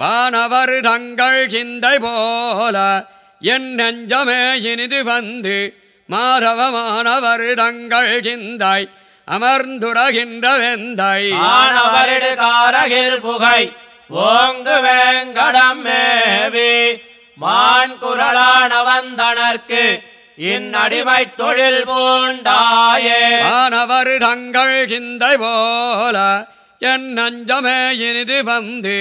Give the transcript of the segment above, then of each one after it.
வானவர் தங்கள் சிந்தை போல என் நெஞ்சமே இனிது வந்து மாறவமானவர் தங்கள் சிந்தை அமர்ந்துரகின்ற வெந்தை ஆனவரிடு காரகில் புகை ஓங்கு வேங்கடம் மேவி மான் குரலான வந்தனர்க்கு இந்நடிமை தொழில் பூண்டாயே. வானவர் தங்கள் சிந்தை போல என் நஞ்சமே இனிது வந்து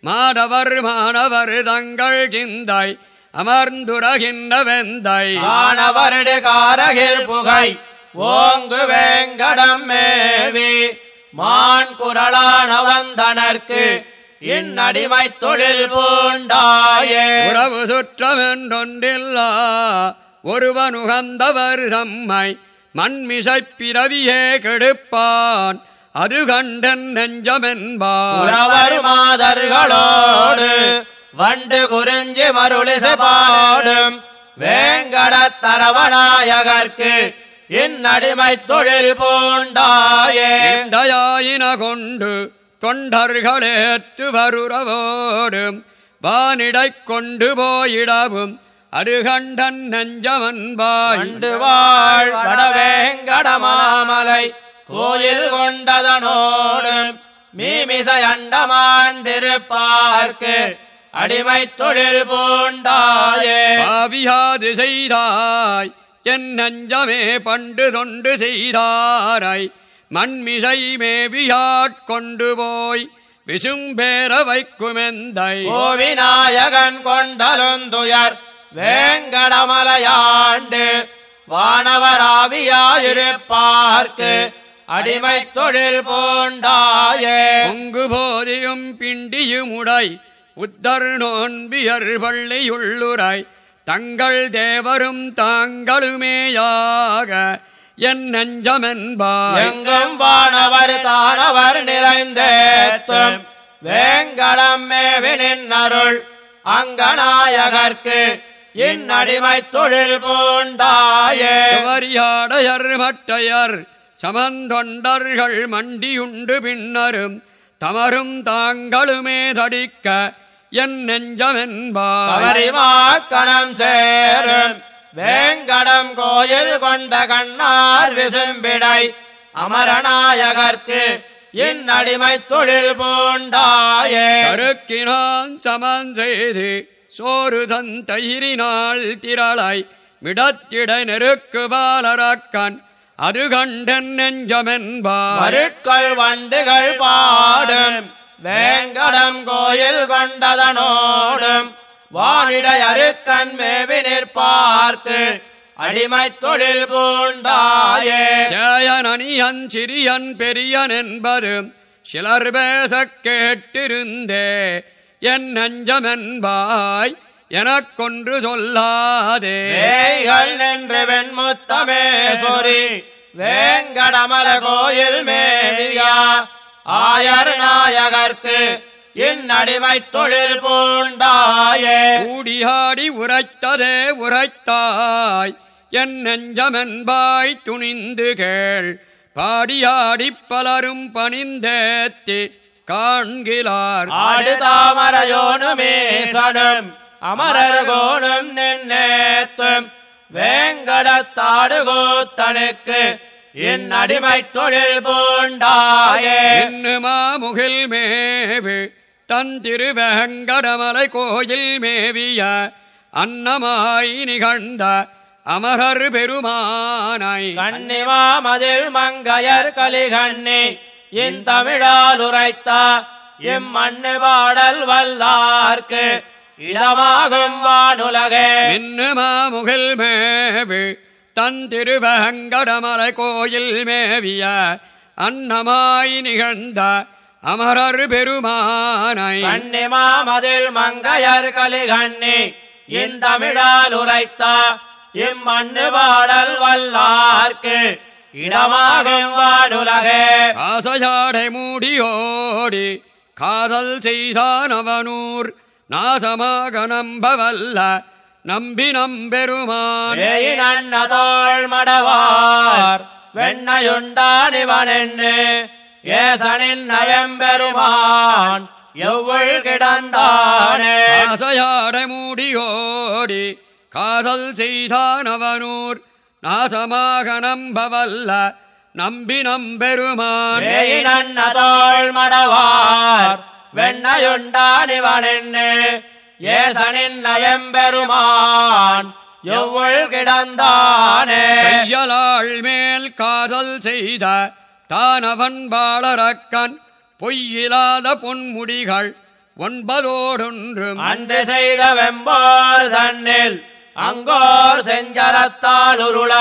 மாணவர் மாணவர் தங்கள் சிந்தை அமர்ந்துரகின்ற வெந்தை ஆனவரிடு காரகில் புகை ஓங்கு வேங்கடம் மேவி மான் குரலான வந்தனர்க்கு இந்நடிமை தொழில் பூண்டாயே. உறவு சுற்றமென்றொன்றில்லா ஒருவனுகந்தவர் தம்மை மண்மிசைப் பிறவியே கெடுப்பான். அது கண்டன் நெஞ்சமென்பார் மாதர்களோடு வண்டு குறிஞ்சி மருளிசை பாடும் வேங்கடத் தரவநாயகர்க்கு இந்நடிமை தொழில் பூண்டாயே. இண்டயாயின கொண்டு தொண்டர்களேற்று வருறவோடும் வானிடைக் கொண்டு போயிடவும் அருகண்டன் வண்டு வாழ் வடவேங்கடமாமலை கோயில் கொண்டதனோடும் மீமிசை அண்டமாண்டிருப்பார்க்கு அடிமை தொழில் பூண்டாயே. பாவியாது செய்தாய் என் நஞ்சமே பண்டு தொண்டு செய்தாரை மண்மிசை மேவியாட் கொண்டு போய் விசும்பேற வைக்குமெந்தை. கோவிநாயகன் கொண்டலுந்துயர் வேங்கடமலையாண்டு வானவராவியாயிருப்பார்க்கு அடிமை தொழில் பூண்டாயே பொங்கு போதியும் பிண்டியும் உடை உத்தர் நோன்பியர் பள்ளியுள்ளுரை தங்கள் தேவரும் தாங்களுமேயாக என் நஞ்சமென்பாய். எங்கும் வானவர் தானவர் நிறைந்தேத்தும் வேங்கடம் மேவினின் அருள் அங்கநாயகர்க்கு இந்நடிமை தொழில் பூண்டாயே வரியாடையர் மட்டையர் சமந்தொண்டர்கள் மண்டியுண்டு பின்னரும் தமரும் தாங்களுமே தடிக்க என் நெஞ்சமென்பாய் கவரிமாக்கணம் சேரும் வேங்கடம் கோயில் கொண்ட கண்ணார் விசும்பிடை அமரநாயகர்க்கு இந்நடிமை தொழில் பூண்டாயே. கருக்கினான் சமன் செய்து சோறு தந்தயிரினாள் திரளாய் மிடத்திட நெருக்கு பாலரக்கன் அது கண்டன் நெஞ்சமென்பார். மருட்கள் வண்டுகள் பாடும். வேங்கடம் கோயில் கொண்டதனோடும். வானிடை அருக்கன் மேவி நிற்பார்க்கு. அடிமை தொழில் பூண்டாயே. சேயனனியன் சிறியன் பெரியன் என்பது சிலர் பேசக் கேட்டிருந்தே. என் நெஞ்சமென்பாய். எனக்கொன்று சொல்லாதே. நின்று வெண்முத்தமே சொரி வேங்கடமல கோயில் மேவியா. ஆயர் நாயகர்க்கு இந்நடிமை தொழில் பூண்டாயே. கூடியாடி உரைத்ததே உரைத்தாய் என் நெஞ்சமென்பாய் துணிந்து கேள். பாடியாடிப் பலரும் பணிந்தேத்தி காண்கிலார். ஆடு தாமரையோனுமேசனும் அமரர் கோணும் நின்னேத்தும் வேங்கடத்தாடு கூத்தனுக்கு இந்நடிமை தொழில் பூண்டாயே. என்னுமா முகில் மேவு தன் திருவெங்கடமலை கோயில் மேவிய அன்னமாய் நிகழ்ந்த அமரர் பெருமானாய் கண்ணிமா மதில் மங்கையர் கலிகண்ணி இந்தமிழால் உரைத்த இம்மண்ணு பாடல் வல்லார்க்கு இடமாகும் வானுலகே. மின்னுமா முகில் மேவு தன் திருவெங்கடமலை கோயில் மேவிய அன்னமாய் நிகழ்ந்த அமரர் பெருமானாய் கண்ணிமா மதில் மங்கையர் கலிகண்ணி இந்தமிழால் உரைத்த இம்மண்ணு பாடல் வல்லார்க்கு இடமாகும் வானுலகே. ஆசையாடை மூடியோடி காதல் செய்தான் அவனூர். நாசமாக நம்பவல்ல நம்பி நம்பெருமான் நன்னதோள் மடவார் வெண்ணையுண்டான் இவனென்னு ஏசனின் நவெம்பெருமான் எவ்வள் கிடந்தானே. ஆசையாடை மூடியோடி காதல் செய்தானவனூர் நாசமாக நம்பவல்ல நம்பி நம்பெருமான் வேயினன்னதோள் மடவார் வெண்ணையுண்டானிவனென்னு ஏசனின் நயம்பெருமான் எவ்வள் கிடந்தானே. கையலாள் மேல் காதல் செய்த தானவன் பாளரக்கன் பொய்யிலாத பொன்முடிகள் ஒன்பதோடொன்றும் அன்று செய்த வெம்போர் தன்னில் அங்கோர் செஞ்சரத்தால் உருள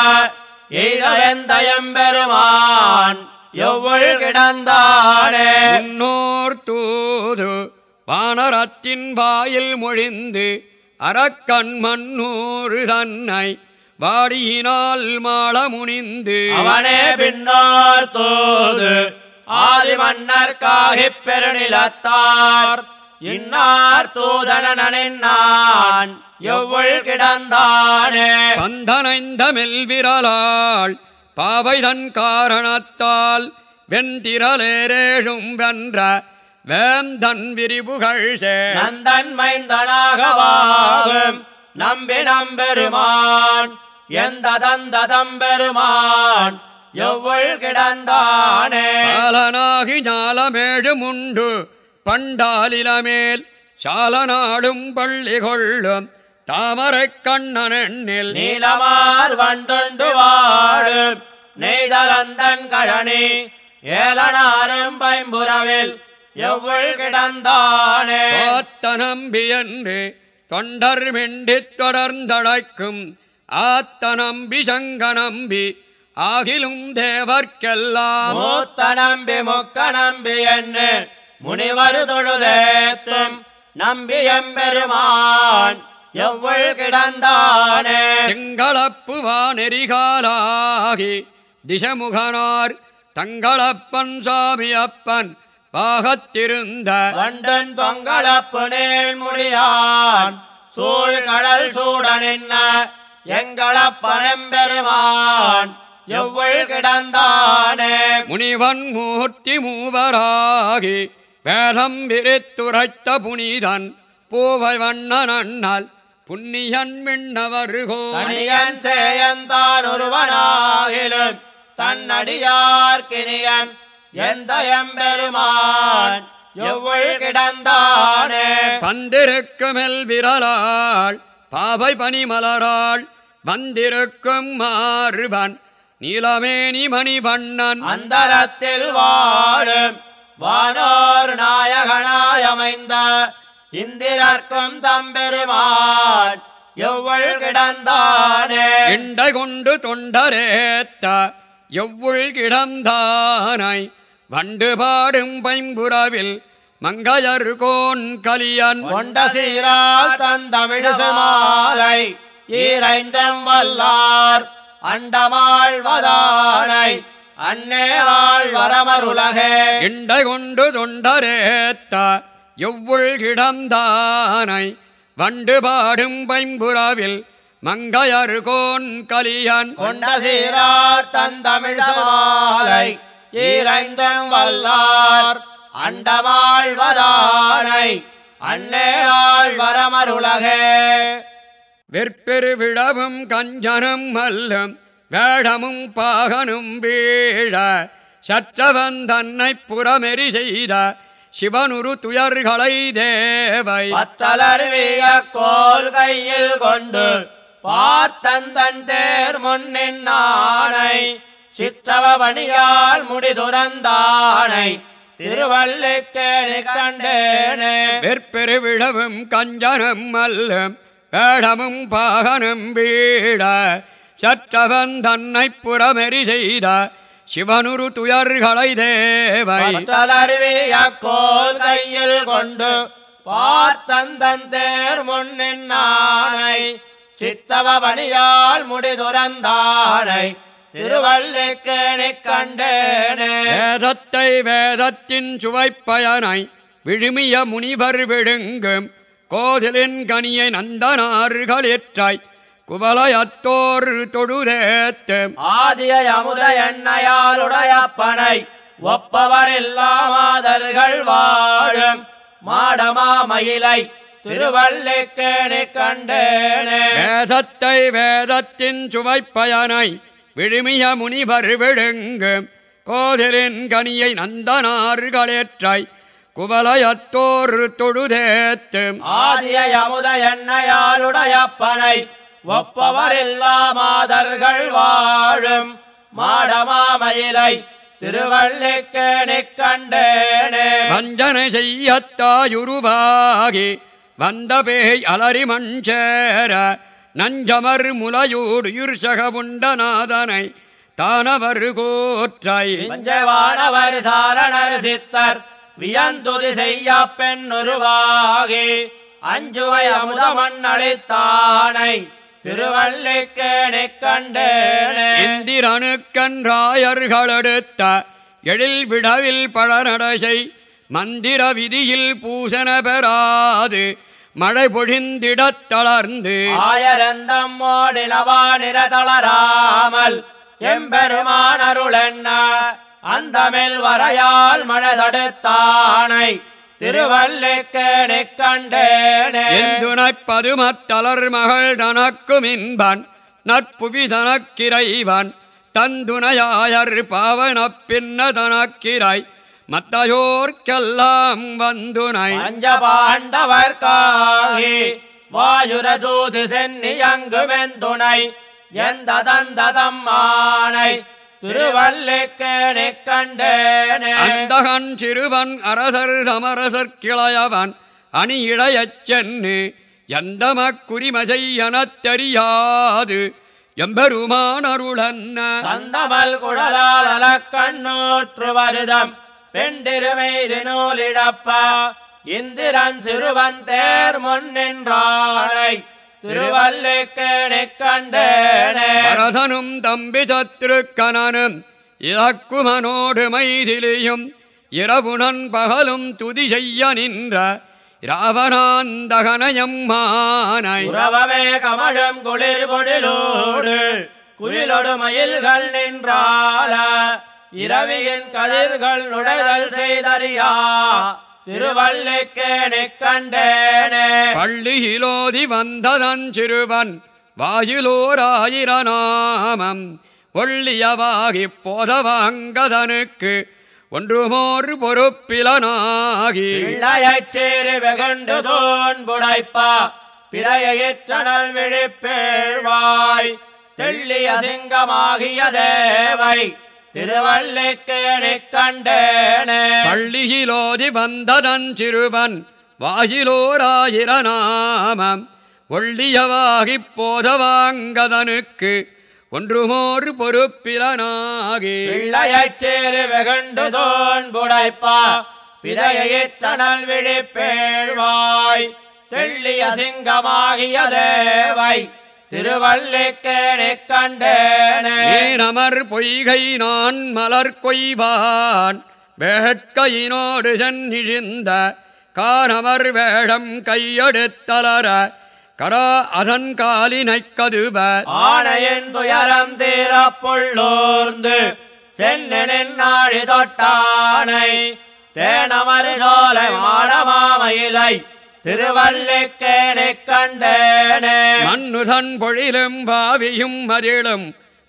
எய்தவெந்தயம்பெருமான் எவ்வள் கிடந்தானே? முன்னோர் தூது வானரத்தின் வாயில் மொழிந்து அரக்கண் மன்னூறு தன்னை வாடியினால் மாள முனிந்து. அவனே பின்னோர் தூது ஆதி மன்னர்காகிப் பெருநிலத்தார். இன்னார் தூதனனின்னான் எவ்வள் கிடந்தானே? பந்தனைந்த மெல்விரலாள் பாவை தன் காரணத்தால் வெந்திரலேரேழும் வென்ற வேந்தன் விரிபுகழ் சே. நந்தன் மைந்தனாக வாகும் நம்பி நம்பெருமான் எந்த தந்த தம்பெருமான் எவ்வள் கிடந்தானே. காலனாகி ஞாலமேழு முண்டு பண்டாலிலமேல் சாலநாடும் பள்ளி கொள்ளும் தாமரைக் கண்ணனெண்ணில் நீலமார் வண்டுண்டு வாழும் நெய்தலந்தன் கழனி ஏலனாரும் பைம்புறவில் எவ்வள் கிடந்தானே? என்று தொண்டர் மிண்டித் தொடர்ந்தழைக்கும் ஆத்த நம்பி சங்க நம்பி ஆகிலும் தேவர்க்கெல்லாம். மூத்த நம்பி முக்க நம்பி என்று முனிவர் தொழுதேத்தும் நம்பி எம்பெருமான் எவ்வள் கிடந்தானே. திங்களப்புவா நெறிகாலாகி திசமுகனார் தங்களப்பன் சாமி அப்பன் பாகத்திருந்த வண்டன் தொங்களப்பு நேள் முடியான் சூழ் கடல் சூட நின்ன எங்களப்பனெம்பெருமான் எவ்வள் கிடந்தானே. முனிவன் மூர்த்தி மூவராகி வேதம் விரித்துரைத்த புனிதன் பூவை வண்ணன் அண்ணல் புண்ணியன் விண்ணவருகோ தனியன் சேயந்தான் ஒருவனாகிலும் தன்னடியார்க்கினியன் எந்த எம்பெருமான் எவ்வள் கிடந்தானே. பந்திருக்குமெல் விரலாள் பாவை பனிமலராள் வந்திருக்கும் மாறுவன் நீலமேனி மணிவண்ணன். அந்தரத்தில் வாழும் வானோர் நாயகனாயமைந்த இந்திரர்க்கும் தம்பெருமான் எவ்வள் கிடந்தானே? இண்டை கொண்டு தொண்டரேத்த எவ்வுள் கிடந்தானை? வண்டு பாடும் பைம்புறவில் மங்கையர்கோன் கலியன். கொண்ட சீரால் தந்தமிழசு மாலை ஈரைந்தம் வல்லார் அண்டமாழ்வதானை அன்னே ஆள் வரமருலகே. இண்டை கொண்டு தொண்டரேத்த எவ்வுள் கிடந்தானை வண்டு பாடும் பைம்புறவில் மங்கையர்கோன் கலியன். கொண்ட சீரார் தந்தமிழசு மாலை ஈரைந்தம் வல்லார் அண்டமாழ்வதானை அன்னே ஆள் வரமருலகே வெற்பெரு விழவும் கஞ்சனும் மல்லும் வேடமும் பாகனும் வீழ சற்றவன் தன்னை புறமெறி செய்த சிவனுரு துயர்களை தேவை. பத்தலர்விய கோல் கையில் கொண்டு பார்த்தந்தன் தேர் முன்னின் நாணை சித்தவ பணியால் முடிதுறந்தானை. திருவல்லிக்கேணி கண்டேனே வெற்பெரு விழவும் கஞ்சனும் மல்லும் வேடமும் பாகனும் வீழ சற்றவன் தன்னை புறமெறி செய்த சிவனுரு துயர்களை தேவை. கோல் கையில் கொண்டு பார்த்தந்தன் தேர் முன்னின் நாணை சித்தவ பணியால் முடிதுறந்தானை திருவல்லிக்கேணி கண்டேனே. வேதத்தை வேதத்தின் சுவைப்பயனை விழுமிய முனிவர் விழுங்கும். கோதிலின் கனியை நந்தனார்களிற்றாய் குவலயத்தோர் தொழுதேத்து. ஆதிய அமுத எண்ணையால் உடையப்பனை ஒப்பவர் இல்லாமாதர்கள் வாழும் மாடமாமயிலை திருவல்லிக்கேணி கண்டேனே. வேதத்தை வேதத்தின் சுவைப்பயனை விழுமிய முனிவர் விழுங்கு. கோதிலின் கனியை நந்தனார்களேற்றாய் குவலயத்தோர் தொழுதேத்து. ஆதிய அமுத எண்ணையாளுடையப்பனை ஒப்பவரில்லா மாதர்கள் வாழும் மாடமாமயிலை திருவல்லிக்கேணி கண்டேனே வஞ்சனை செய்யத்தாயுருவாகி வந்த பேய் அலறி மஞ்சேர நஞ்சமர் முலையூடு யுர்சகவுண்டநாதனை தானவர் கோற்றை. பஞ்சவானவர் சாரணர் சித்தர் வியந்துதி செய்ய பெண்ணுருவாகி அஞ்சுவை அமுதமண்ணளித்தானை திருவல்லிக்கேணி கண்டேனே. இந்திரனுக்கன்றாயர்களெடுத்த எழில் விடவில் பழநடசை மந்திர விதியில் பூசன பெறாது மழை பொழிந்திடத் தளர்ந்து. ஆயரந்தம் மோடினவா நிறதளராமல் எம்பெருமானருளென்ன அந்தமில் வரையால் மழை தடுத்தானை. திருவல்லிக்கேணி கண்டேனே. எந்துனப் பதுமத்தளர் மகள் தனக்குமின்பன் நட்புவி தனக்கிரைவன் தந்துணையாயர் பாவனப் பின்ன தனக்கிரை மத்தையோர்க்கெல்லாம் வந்துனை பஞ்ச பாண்டவர்காகி வாயுரதூது சென்னியங்குமெந்துணை எந்த தந்ததம் ஆனை திருவல்லிக்கேணி கண்டேனே. அந்தகன் சிறுவன் அரசர் சமரசர் கிளையவன் அணி இழையச் சென்னு எந்தமக்குரிமசை எனத் தெரியாது. எம்பெருமானருளன்ன சந்தமல் குழலால் அலக்கண்ணூற்று வருதம். பெண்டிருமைது நூலிழப்ப இந்திரன் சிறுவன் தேர் முன்னின்றானை திருவல்லிக்கேணி கண்டேனே பரதனும் தம்பி சத்ருக்கனனும் இலக்குமனோடு மைதிலியும் இரவுணன் பகலும் துதி செய்ய நின்ற ராவணாந்தகனயம்மானை. உறவமே கமழும் குளிர் பொழிலோடு குயிலொடு மயில்கள் நின்றால இரவியின் கதிர்கள் நுழைதல் செய்தறியா. திருவல்லிக்கேணி கண்டேனே. பள்ளியிலோதி வந்ததன் சிறுவன் வாயிலோராயிரநாமம். ஒள்ளியவாகிப் போதவாங்கதனுக்கு ஒன்றுமோர் பொறுப்பிலனாகி. பிள்ளையைச் சேரி வெகுண்டு தோன் புடைப்பா பிறையற்றனல் விழிப்பேழ்வாய். தெள்ளிய சிங்கமாகிய தேவை திருவல்லிக்கேணி கண்டேனே. பள்ளியிலோதி வந்ததன் சிறுவன் வாயிலோராயிரநாமம். ஒள்ளியவாகிப் போதவாங்கதனுக்கு ஒன்றுமோர் பொறுப்பிலனாகி. பிள்ளையைச் சேரு வெகுண்டு தோன் புடைப்பா பிறையற்றனல் விழிப்பேழ்வாய். தெள்ளிய சிங்கமாகிய தேவை திருவல்லிக்கேணி கண்டேனே. நீனமர் பொய்கை நான் மலர் கொய்வான். வேட்கையினோடு சென்னிழிந்த கானமர் வேடம் கையெடுத்தலர கரா அதன் காலினைக் கதுவ. ஆணையின் துயரம் தீரப்புள்ளோர்ந்து சென்னனின் நாழி தொட்டானை தேனமரி சோலை மாடமாமயிலை திருவல்லிக்கேணி கண்டேனே. மண்ணுதன் பொழிலும் பாவியும் மதிலும்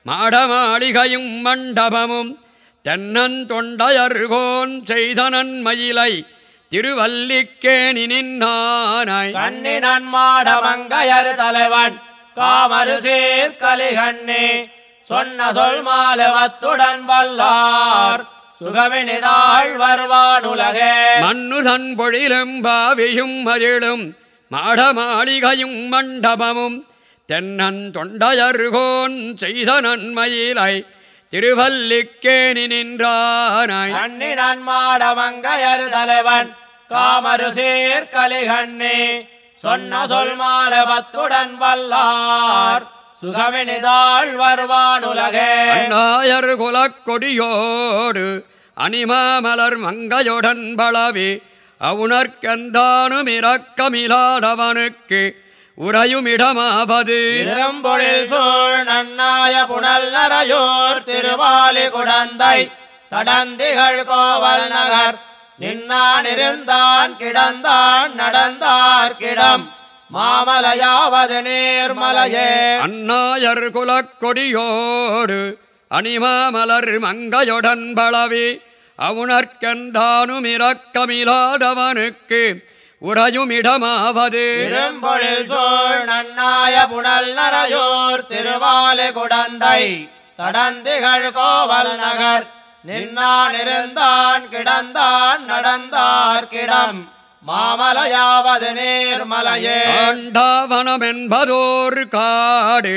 மாடமாளிகையும் மண்டபமும் தென்னன் தொண்டையர்கோன் செய்தனன் மயிலை திருவல்லிக்கேணி நின்னானாய் கண்ணினன் மாடமங்கையர் தலைவன் காமரு சீர்கலிகண்ணி சொன்ன சொல் மாலவத்துடன் வல்லார். சுகமினிதாள் வருவான் உலகே மண்ணுதன் பொழிலும் பாவியும் மதிலும் மாடமாளிகையும் மண்டபமும் தென்னன் தொண்டையர்கோன் செய்த நன்மயிலை திருவல்லிக்கேணி நின்றானாய். கண்ணினன் மாடமங்கையர் தலைவன் காமரு சீர்கலிகண்ணி சொன்ன சொல் மாலவத்துடன் வல்லார். சுகமினிதாள் வருவான் உலகே அண்ணாயர் குலக் கொடியோடு அணிமாமலர் மங்கையுடன் பலவி அவுணர்க்கந்தானும் இரக்கமிலாதவனுக்கு உறையுமிடமாவது. இரும்பொழில் சூழ் நன்னாய புனல் நரையோர் திருவாலி குடந்தை தடந்திகள் கோவல் நகர் நின்னான் இருந்தான் கிடந்தான் நடந்தார்கிடம் மாமலையாவது நீர்மலையே. அந்நாயர் குலக் கொடியோடு அணிமாமலர் மங்கையுடன் பளவி அவுணர்க்கென்றானும் இரக்கமில்லாதவனுக்கு உறையுமிடமாவது. இரும்பொழில் சூழ் நன்னாய புனல் நரையூர் திருவாலு குடந்தை தடந்திகள் கோவல் நகர் நின்னான் இருந்தான் கிடந்தான் நடந்தார்கிடம் மாமலையாவது நீர்மலையே ஆண்டாவனம் என்பதோர் காடு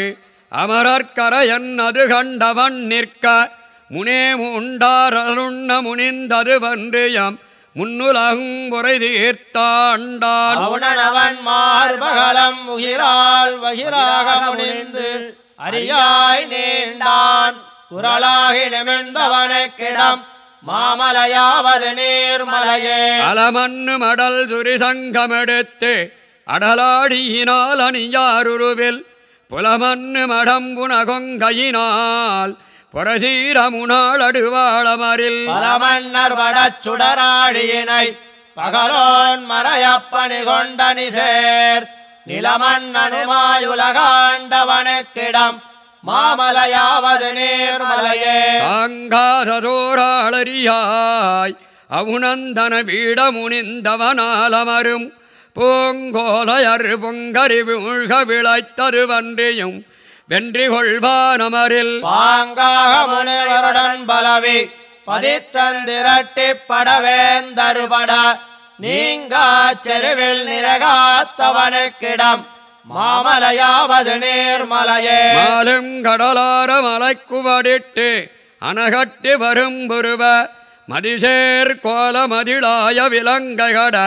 அமரர்கரையன் அது கண்டவன் நிற்க முனே உண்டாரலுண்ண முனிந்தது வன்றியம் முன்னுலகும் முறை தீர்த்தாண்டான். மார்பகலம் உகிரால் வகிராக முனிந்து அரியாய் நீண்டான். குரலாகி நிமிர்ந்தவனுக்கிடம் மாமலையாவது நீர்மலையே அலமன்னு மடல் சுரிசங்கமெடுத்து அடலாடியினால் அணியாருருவில் புலமன்னு மடம்புன கொங்கையினால் புரசீரமுனாள் அடுவாளமரில். பரமன்னர் வடச் சுடராடியினை பகலோன் மறையப்பணி கொண்டனி சேர் நிலமன்னனுமாயுலகாண்டவனுக்கிடம் மாமலையாவது நீர்மலையே தாங்காததோராளரியாய் அவுணந்தன வீடமுனிந்தவனாலமரும் பூங்கோலையர் பொங்கரி வீழ்க விளைத்தது வன்றியும் வென்றி கொள்வானமரில் பாங்காக முனிவருடன் பலவி பதித்தந்திரட்டி படவேந்தருபட நீங்கா செருவில் நிறகாத்தவனுக்கிடம் மாமலையாவது நீர்மலையே மாலும் கடலார மலைக்குவடிட்டு அணகட்டி வரும் புருவ மதிசேர் கோல மதிளாய விலங்ககட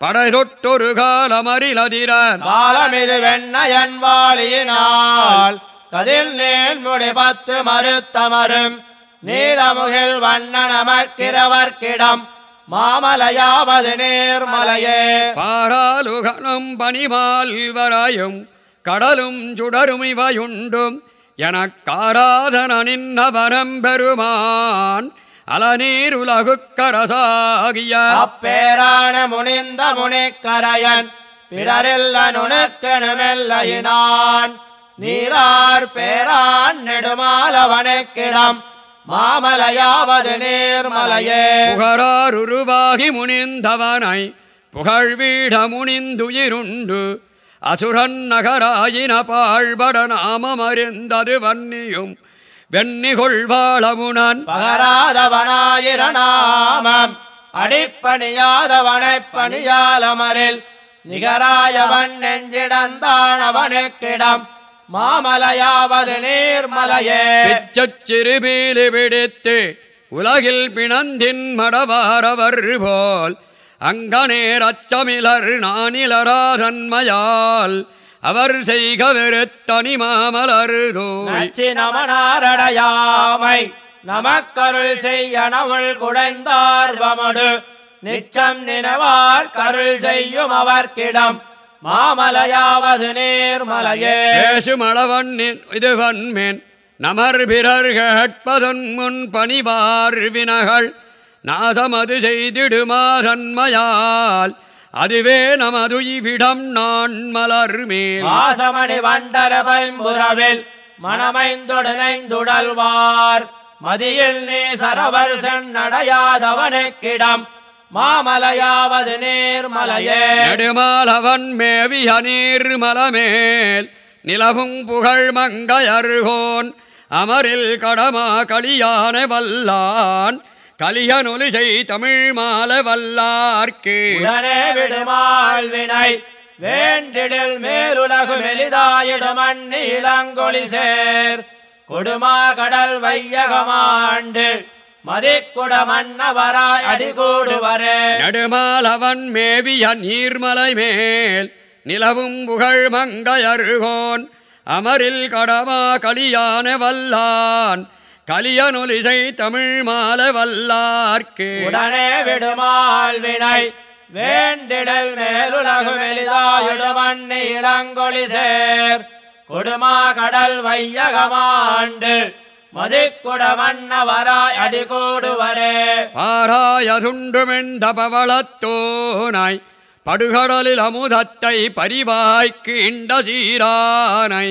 படை தொட்டொரு காலமரிலதிர காலமிது வெண்ணயன் வாளியினால் கதில் நீள் முடி பத்து மறுத்தமரும். நீலமுகில் வண்ண நமக்கிறவர்க்கிடம் மாமலையாவது நீர்மலையே. பாராலுகனும் பனிமால் வராயும் கடலும் சுடரும் இவையுண்டும் எனக்காராதன நின்னவனம் பெருமான் அலநீர் உலகுக்கரசாகிய அப்பேரான முனிந்த முனிக்கரையன் பிறரில்ல நுணுக்கெனுமெல்லையினான் நீரார் பேரான் நெடுமாலவனுக்கிடம் மாமலையாவது நீர்மலையே. புகரார் உருவாகி முனிந்தவனை புகழ்வீட முனிந்துயிருண்டு. அசுரன் நகராயின பாழ்பட நாமமறிந்தது வன்னியும். வெண்ணி கொள்வாளமுனன் பகராதவனாயிரநாமம். அடிப்பணியாதவனைப் பணியாலமரில் நிகராயவன் நெஞ்சிடந்தான் அவனுக்கிடம் மாமலையாவது நீர்மலையே. பிச்சச்சிறுபீலி பிடித்து உலகில் பிணந்தின் மடவாரவர் போல் அங்கனேர் அச்சமிலர் நானிலராதன்மையால் அவர் செய்க வெறுத்தனி மாமலருதோய் நச்சி நமனாரடையாமை நமக்கருள் செய்யனவுள் குடைந்தார்வமடு நிச்சம் நினவார் கருள் செய்யும் அவர்க்கிடம். மாமலையாவது நீர்மலையே. பேசுமளவண்ணின் இது வன்மேன். நமர் பிறர் கேட்பதன் முன் பணிவார் வினகள். நாசமது செய்திடுமாதன்மையால் அதுவே நமது இவ்விடம் நான் மலர் மேல் வாசமணி வண்டர பைம்புறவில் மணமைந்தொடனைந்துடல்வார் மதியில் நீ சரவர் சென்னடையாதவனுக்கிடம் மாமலையாவது நீர்மலையே. நெடுமாலவன் மேவிய நீர் மலமேல் நிலவும் புகழ் மங்கையர்கோன் அமரில் கடமா களியான வல்லான் கலியனொலிசை தமிழ் மால வல்லார்க்கு. உடனே விடுமால் வினை வேண்டிடில் மேலுலகு மெலிதாயிடும் அண்ணி இளங்கொழி சேர். கொடுமா கடல் வையகமாண்டு மதிக்குட மன்னவராய் அடிகூடுவரே. நெடுமாலவன் மேவிய நீர்மலை மேல் நிலவும் புகழ் மங்கையர்கோன் அமரில் கடமா களியான வல்லான். கலியனொலிசை தமிழ் மால வல்லார்க்கு. உடனே விடுமால் வினை. வேண்டிடல் மேலுலகு மெலிதாயிடும் அண்ணி இளங்கொழி சேர். கொடுமா கடல் வையகமாண்டு. மதிக்குட மன்னவராய் அடிகூடுவரே. பாராயதுண்டுமெந்த பவளத்தோனாய் படுகடலில் அமுதத்தை பரிவாய்க்கு இண்ட சீரானை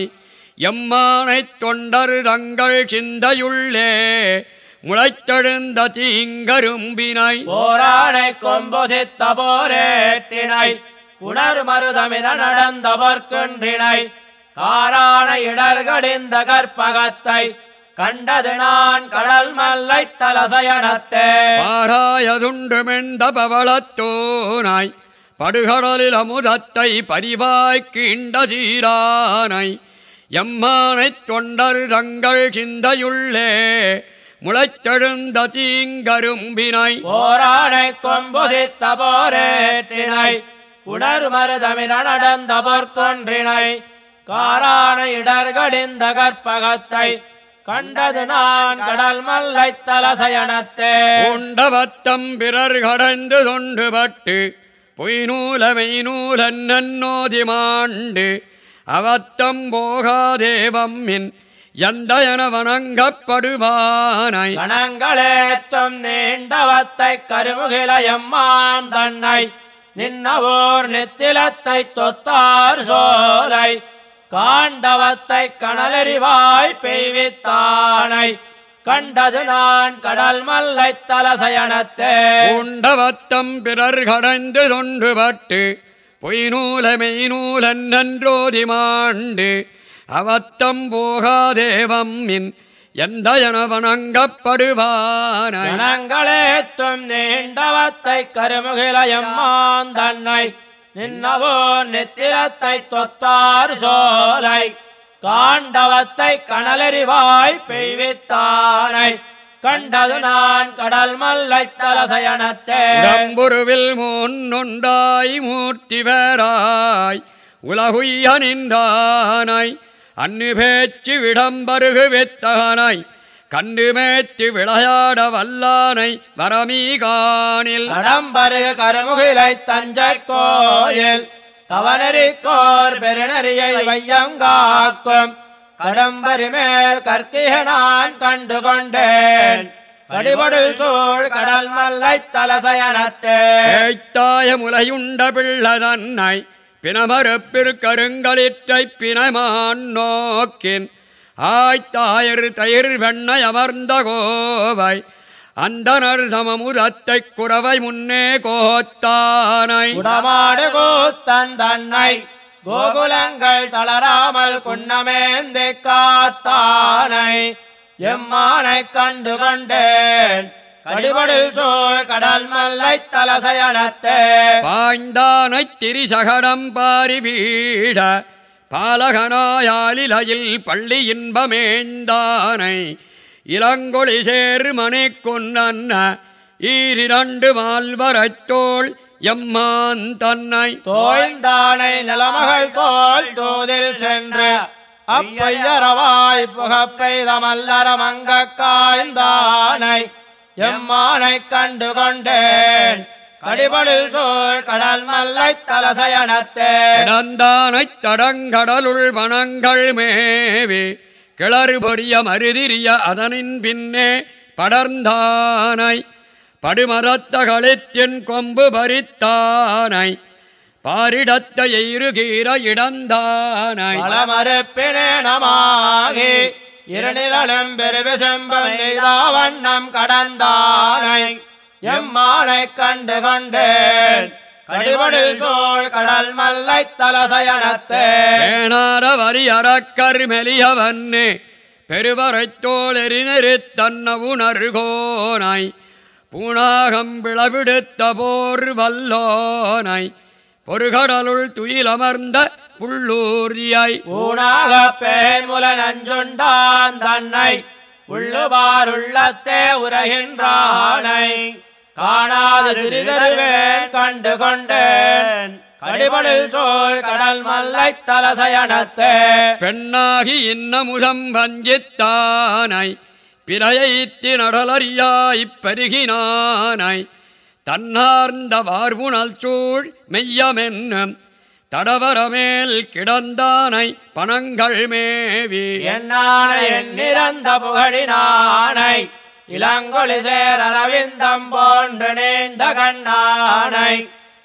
எம்மானைத் தொண்டர் தங்கள் சிந்தையுள்ளே முளைத்தெழுந்த தீங்கரும்பினை போரானை கொம்புசித்த போரேத்தினை புனர் மருதமித நடந்த பொற்குன்றினை காரான இடர்கடிந்த கற்பகத்தை கண்டது நான் கடல் மல்லை தலசயனத்தே. பாராயதுண்டுமெந்த பவளத்தோனாய் படுகடலில் அமுதத்தை பரிவாய்க்கு இண்ட சீரானை எம்மானைத் தொண்டர் தங்கள் சிந்தையுள்ளே முளைத்தெழுந்த தீங்கரும்பினை போரானை கொம்புசித்த போரேற்றினை புனர் மருதமிர நடந்த பொற்கொன்றினை காரான இடர்கடிந்த கற்பகத்தை கண்டது நான் கடல் மல்லை தலசயனத்தே. உண்டவத்தம் பிறர் கடந்து தொண்டுபட்டு பொய்நூலமை நூலன் நன்னோதி மாண்டு அவத்தம் போகாதேவம் மின் எந்தயன வணங்கப்படுவானாய் கணங்களேத்தும் நீண்டவத்தை கருமுகிலயம்மான் தன்னை நின்னவோர் நித்திலத்தை தொத்தார் சோலை. காண்டவத்தை கணலெறிவாய் பெய்வித்தானை கண்டது நான் கடல் மல்லை தலசயனத்தே. உண்டவத்தம் பிறர் கடந்து தொண்டுபட்டு பொய்நூலமை நூலன் நன்றோதி மாண்டு அவத்தம் போகாதேவம் மின் எந்தயன வணங்கப்படுவானாய் கணங்களேத்தும் நீண்டவத்தை கருமுகிலயம்மான் தன்னை நின்னவோ நித்திரத்தை தொத்தார் சோலை காண்டவத்தை கணலெறிவாய் பெய்வித்தானை கண்டது நான் கடல் மல்லை தலசயனத்தே. உடம்புருவில் முன்னொண்டாய் மூர்த்தி உலகுய்ய நின்றானாய் அன்னு பேச்சு விடம்பருகு வித்தகனாய் கண்டு மேத்து விளையாட வல்லானை வரமீகானில். கடம்பருகு கருமுகிலை தஞ்சை கோயில் தவனரிக்கோர் பெருநறியை வையங்காக்கும். கடம்பரி மேல் கற்கிய நான் கண்டு கொண்டேன் கடிபடில் சூழ் கடல் மல்லை தலசயனத்தே ஏய்த்தாய முலையுண்ட பிள்ளதன்னை பிணமறுப்பிற்கருங்களிற்றை பிணமான் நோக்கின். ஆய்த்தாயர் தயிர் வெண்ணை அமர்ந்த கோவை அந்தனர் சமமுதத்தைக் குறவை முன்னே கோத்தானை உடமாடு கூத்தன் தன்னை கோகுலங்கள் தளராமல் குன்னமேந்தி காத்தானை எம்மானை கண்டு கொண்டேன் கடிபடில் சூழ் கடல் மல்லை தலசயனத்தே பாய்ந்தானைத் திரிசகடம் பாரி வீட பாலகனாயாலிலையில் பள்ளி இன்பமேந்தானை இளங்கொழி சேர் மனை கொன்ன ஈரிரண்டு மால்வரத்தோள் எம்மான் தன்னை. தோய்ந்தானை நிலமகள் தோல் தூதில் சென்று அப்பையரவாய் புகப்பெய்த மங்க காய்ந்தானை எம்மானை கண்டு கொண்டேன் கடிபடில் சூழ் கடல் மல்லை தலசயனத்தே. கிடந்தானைத் தடங்கடலுள் வனங்கள் மேவி கிளறு பொரிய மருதிரிய அதனின் பின்னே படர்ந்தானை படுமரத்த களித்தின் கொம்பு பறித்தானை பாரிடத்த எயிருகீர இடந்தானை. பலமறுப்பினே நமாகி இருநிலும் பெருவி செம்பவண்ணம் கடந்தானை. எம்மானை கண்டு கொண்டேன். கடிபடில் சூழ் கடல் மல்லை தலசயனத்தே. பேணார வரி அறக்கர் மெலியவன்னு பெருவரைத் தோளெறிநெறி தன்ன உணர்கோனாய் பூணாகம் விளவிடுத்த போர் வல்லோனாய் பொறுகடலுள் துயிலமர்ந்த புள்ளூர்தியாய் ஊனாக பேமுல நஞ்சுண்டான் தன்னை. உள்ளுபாருள்ளத்தே உரைகின்றானை. காணாது சிறிதருவேன் கண்டு கொண்டேன் கடிபடில் சோழ் கடல் மல்லை தலசயனத்தே பெண்ணாகி இன்னமுதம் வஞ்சித்தானாய். பிறையைத்தி நடலறியாய்ப் பெருகினானாய். தன்னார்ந்த வார்புணல் சூழ் மெய்யமென்னும் தடவரமேல் கிடந்தானை பணங்கள் மேவி என்னானை எண்ணிறந்த புகழினானை இளங்கொழி சேர் அரவிந்தம் போன்று நீண்ட கண்ணானை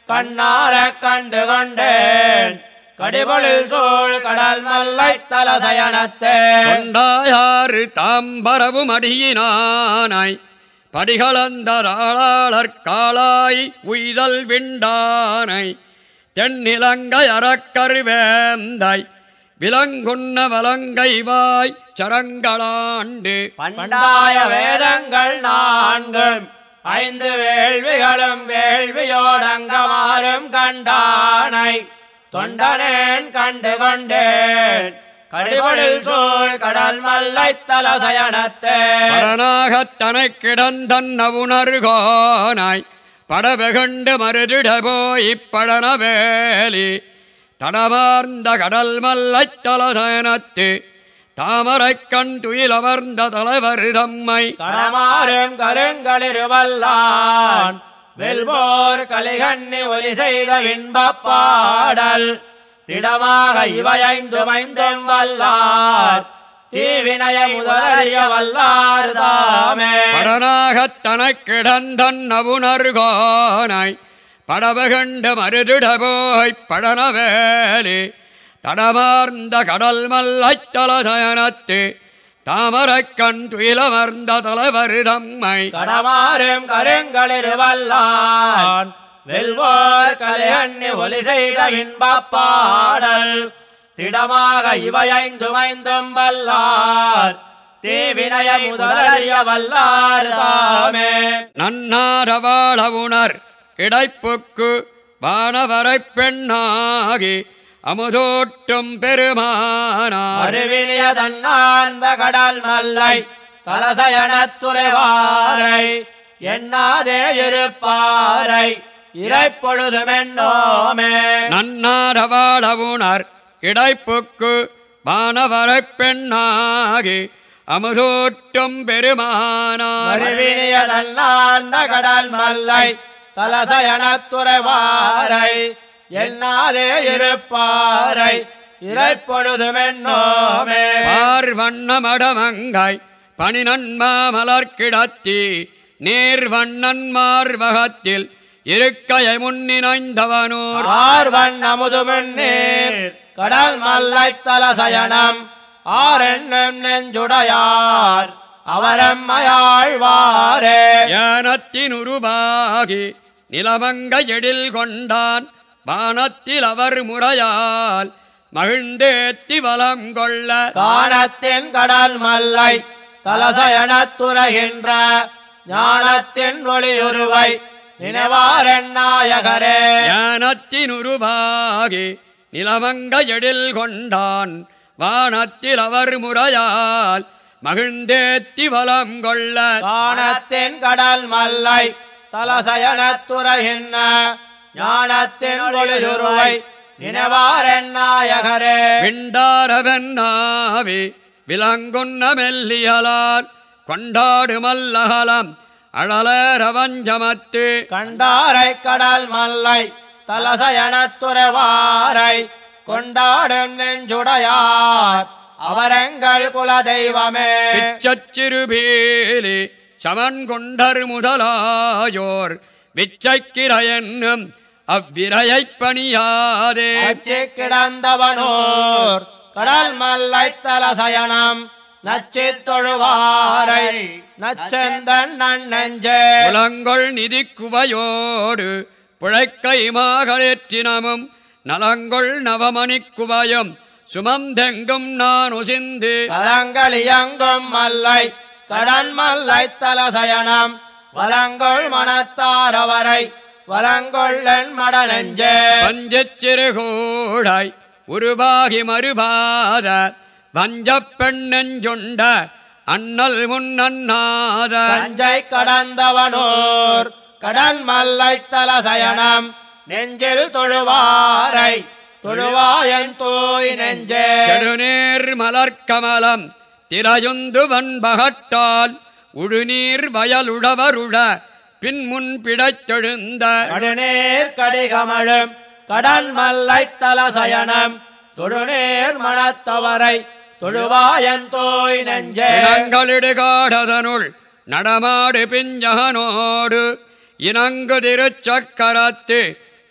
கண்ணார கண்டு கொண்டேன். கடிபொழில் சூழ் கடல் மல்லை தலசயனத்தே கொண்டாயாறு தாம்பரவும் அடியினானாய் படிகளந்தராளர் காளாய் உய்தல் விண்டானை தென்னிலங்கை அறக்கருவேந்தாய் விலங்குண்ண வலங்கைவாய் சரங்களாண்டு பண்டாய வேதங்கள் நான்கும். ஐந்து வேள்விகளும் வேள்வியோடங்கமாறும் கண்டானை தொண்டனேன் கண்டு கொண்டேன் கடிபொழில் சூழ் கடல் மல்லை தலசயனத்தே படனாகத் தனக் கிடந்தன்ன உணர்கோனாய் படவெகண்டு மருதிட போய்ப் படனவேலி தடமார்ந்த கடல் மல்லைத் தலசனத்து தாமரைக் கண் துயிலமர்ந்த தலைவர் தம்மை கடமாறும் கருங்களிருவல்லான் வெல்போர் கலிகண்ணி ஒலி செய்த இன்பப் பாடல். திடமாக இவையைந்து மைந்தும் வல்லார் தீவினய முதலிய வல்லார் தாமே. படனாகத் தனக் கிடந்தன்ன உணர்கோனாய் படவகண்டு மருதிட போய்ப் படனவேலி தடமார்ந்த கடல் மல்லைத் தலசயனத்து தாமரைக் கண் துயிலமர்ந்த தலைவர் தம்மை கடமாறும் கருங்களிருவல்லான் வெல்வோர் கலிகண்ணி ஒலி செய்த இன்பப் பாடல் திடமாக இவையைந்து மைந்தும் வல்லார் தீவினய முதலிய வல்லார் தாமே நன்னாரவாள உணர் இடைப்புக்கு வானவரைப் பெண்ணாகி அமுதோட்டும் பெருமானார். அறிவிலிய தன்னார்ந்த கடல் மல்லை தலசயனத்துறைவாரை எண்ணாதே இருப்பாரை இறைப்பொழுதுமென்னோமே. நன்னாரவாள உணர் இடைப்புக்கு வானவரைப் பெண்ணாகி அமுதோட்டும் பெருமானார். கடல் மல்லை தலசயனத்துறைவாரை எண்ணாதே இருப்பாரை இறைப்பொழுதுமென்னோமே. பார்வண்ணமடமங்காய் பனிநன்மாமலர் கிடத்தி நேர் வண்ணன்மார்வகத்தில் இருக்கையை முன்னினைந்தவனூர் ஆர்வன் அமுதுமென்னீர் கடல் மல்லை தலசயனம் ஆரெண்ணும் நெஞ்சுடையார் அவரம்மையாழ்வாரே. ஏனத்தின் உருவாகி நிலமங்க எழில் கொண்டான் வானத்தில் அவர் முறையால் மகிழ்ந்தேத்தி வலம் கொள்ள. காணத்தின் கடல் மல்லை தலசயனத்துறைகின்ற ஞானத்தின் ஒளியுருவை நினைவாரநாயகரே ஏனத்தின் உருவாகி நிலமங்க எழில் கொண்டான் வானத்தில் அவர் முறையால் மகிழ்ந்தேத்தி வலம் கொள்ள. காணத்தின் கடல் மல்லை தலசயனத்துறைகின்ற ஞானத்தின் ஒளியுருவை நினைவாரநாயகரே விண்டாரவென்னாவி விலங்குன்ன மெல்லியலால் கொண்டாடு மல்லகலம் அழலரவஞ்சமத்து. கண்டாரை கடல் மல்லை தலசயனத்துறவாரை கொண்டாடும் நெஞ்சுடையார் அவரங்கள் குல தெய்வமே பிச்சச்சிறுபீலி சமன் கொண்டர் முதலாயோர் விச்சைக்கிற என்னும் அவ்விரையைப் பணியாதே. கிடந்தவனோர் கடல் மல்லை தலசயனம் நச்சித் தொழுவாரை நச்செந்தன் நன்னெஞ்சே. புலங்கொள் நிதி குவையோடு புழைக்கை மாகளேற்றினமும் நலங்கொள் நவமணிக் குவயம் சுமந்தெங்கும் நான் உசிந்து. கலங்களியங்கும் மல்லை கடன் மல்லை தலசயனம். வலங்கொள் மனத்தாரவரை வலங்கொள்ளன் மடநெஞ்சே பஞ்சச்சிறுகூடாய் உருவாகி மறுபாத வஞ்சப் பெண்ணெஞ்சுண்ட அண்ணல் முன்னன்னாத தஞ்சை கடந்தவனோர் கடன் மல்லை தலசயனம். நெஞ்சில் தொழுவாரை தொழுவாயன் தூய் நெஞ்சே. செடுநேர் மலர்க்கமலம் திரையுந்து வன்பகட்டால் உழுநீர் வயலுழவருழ பின்முன் பிடச்செழுந்த கடுநீர் கடிகமழும் கடன் மல்லை தலசயனம் தொழுநேர் மனத்தவரை தொழுவாயன் தோய் நெஞ்சே. இனங்களிடு காடதனுள் நடமாடு பிஞ்சகனோடு இனங்கு திருச்சக்கரத்து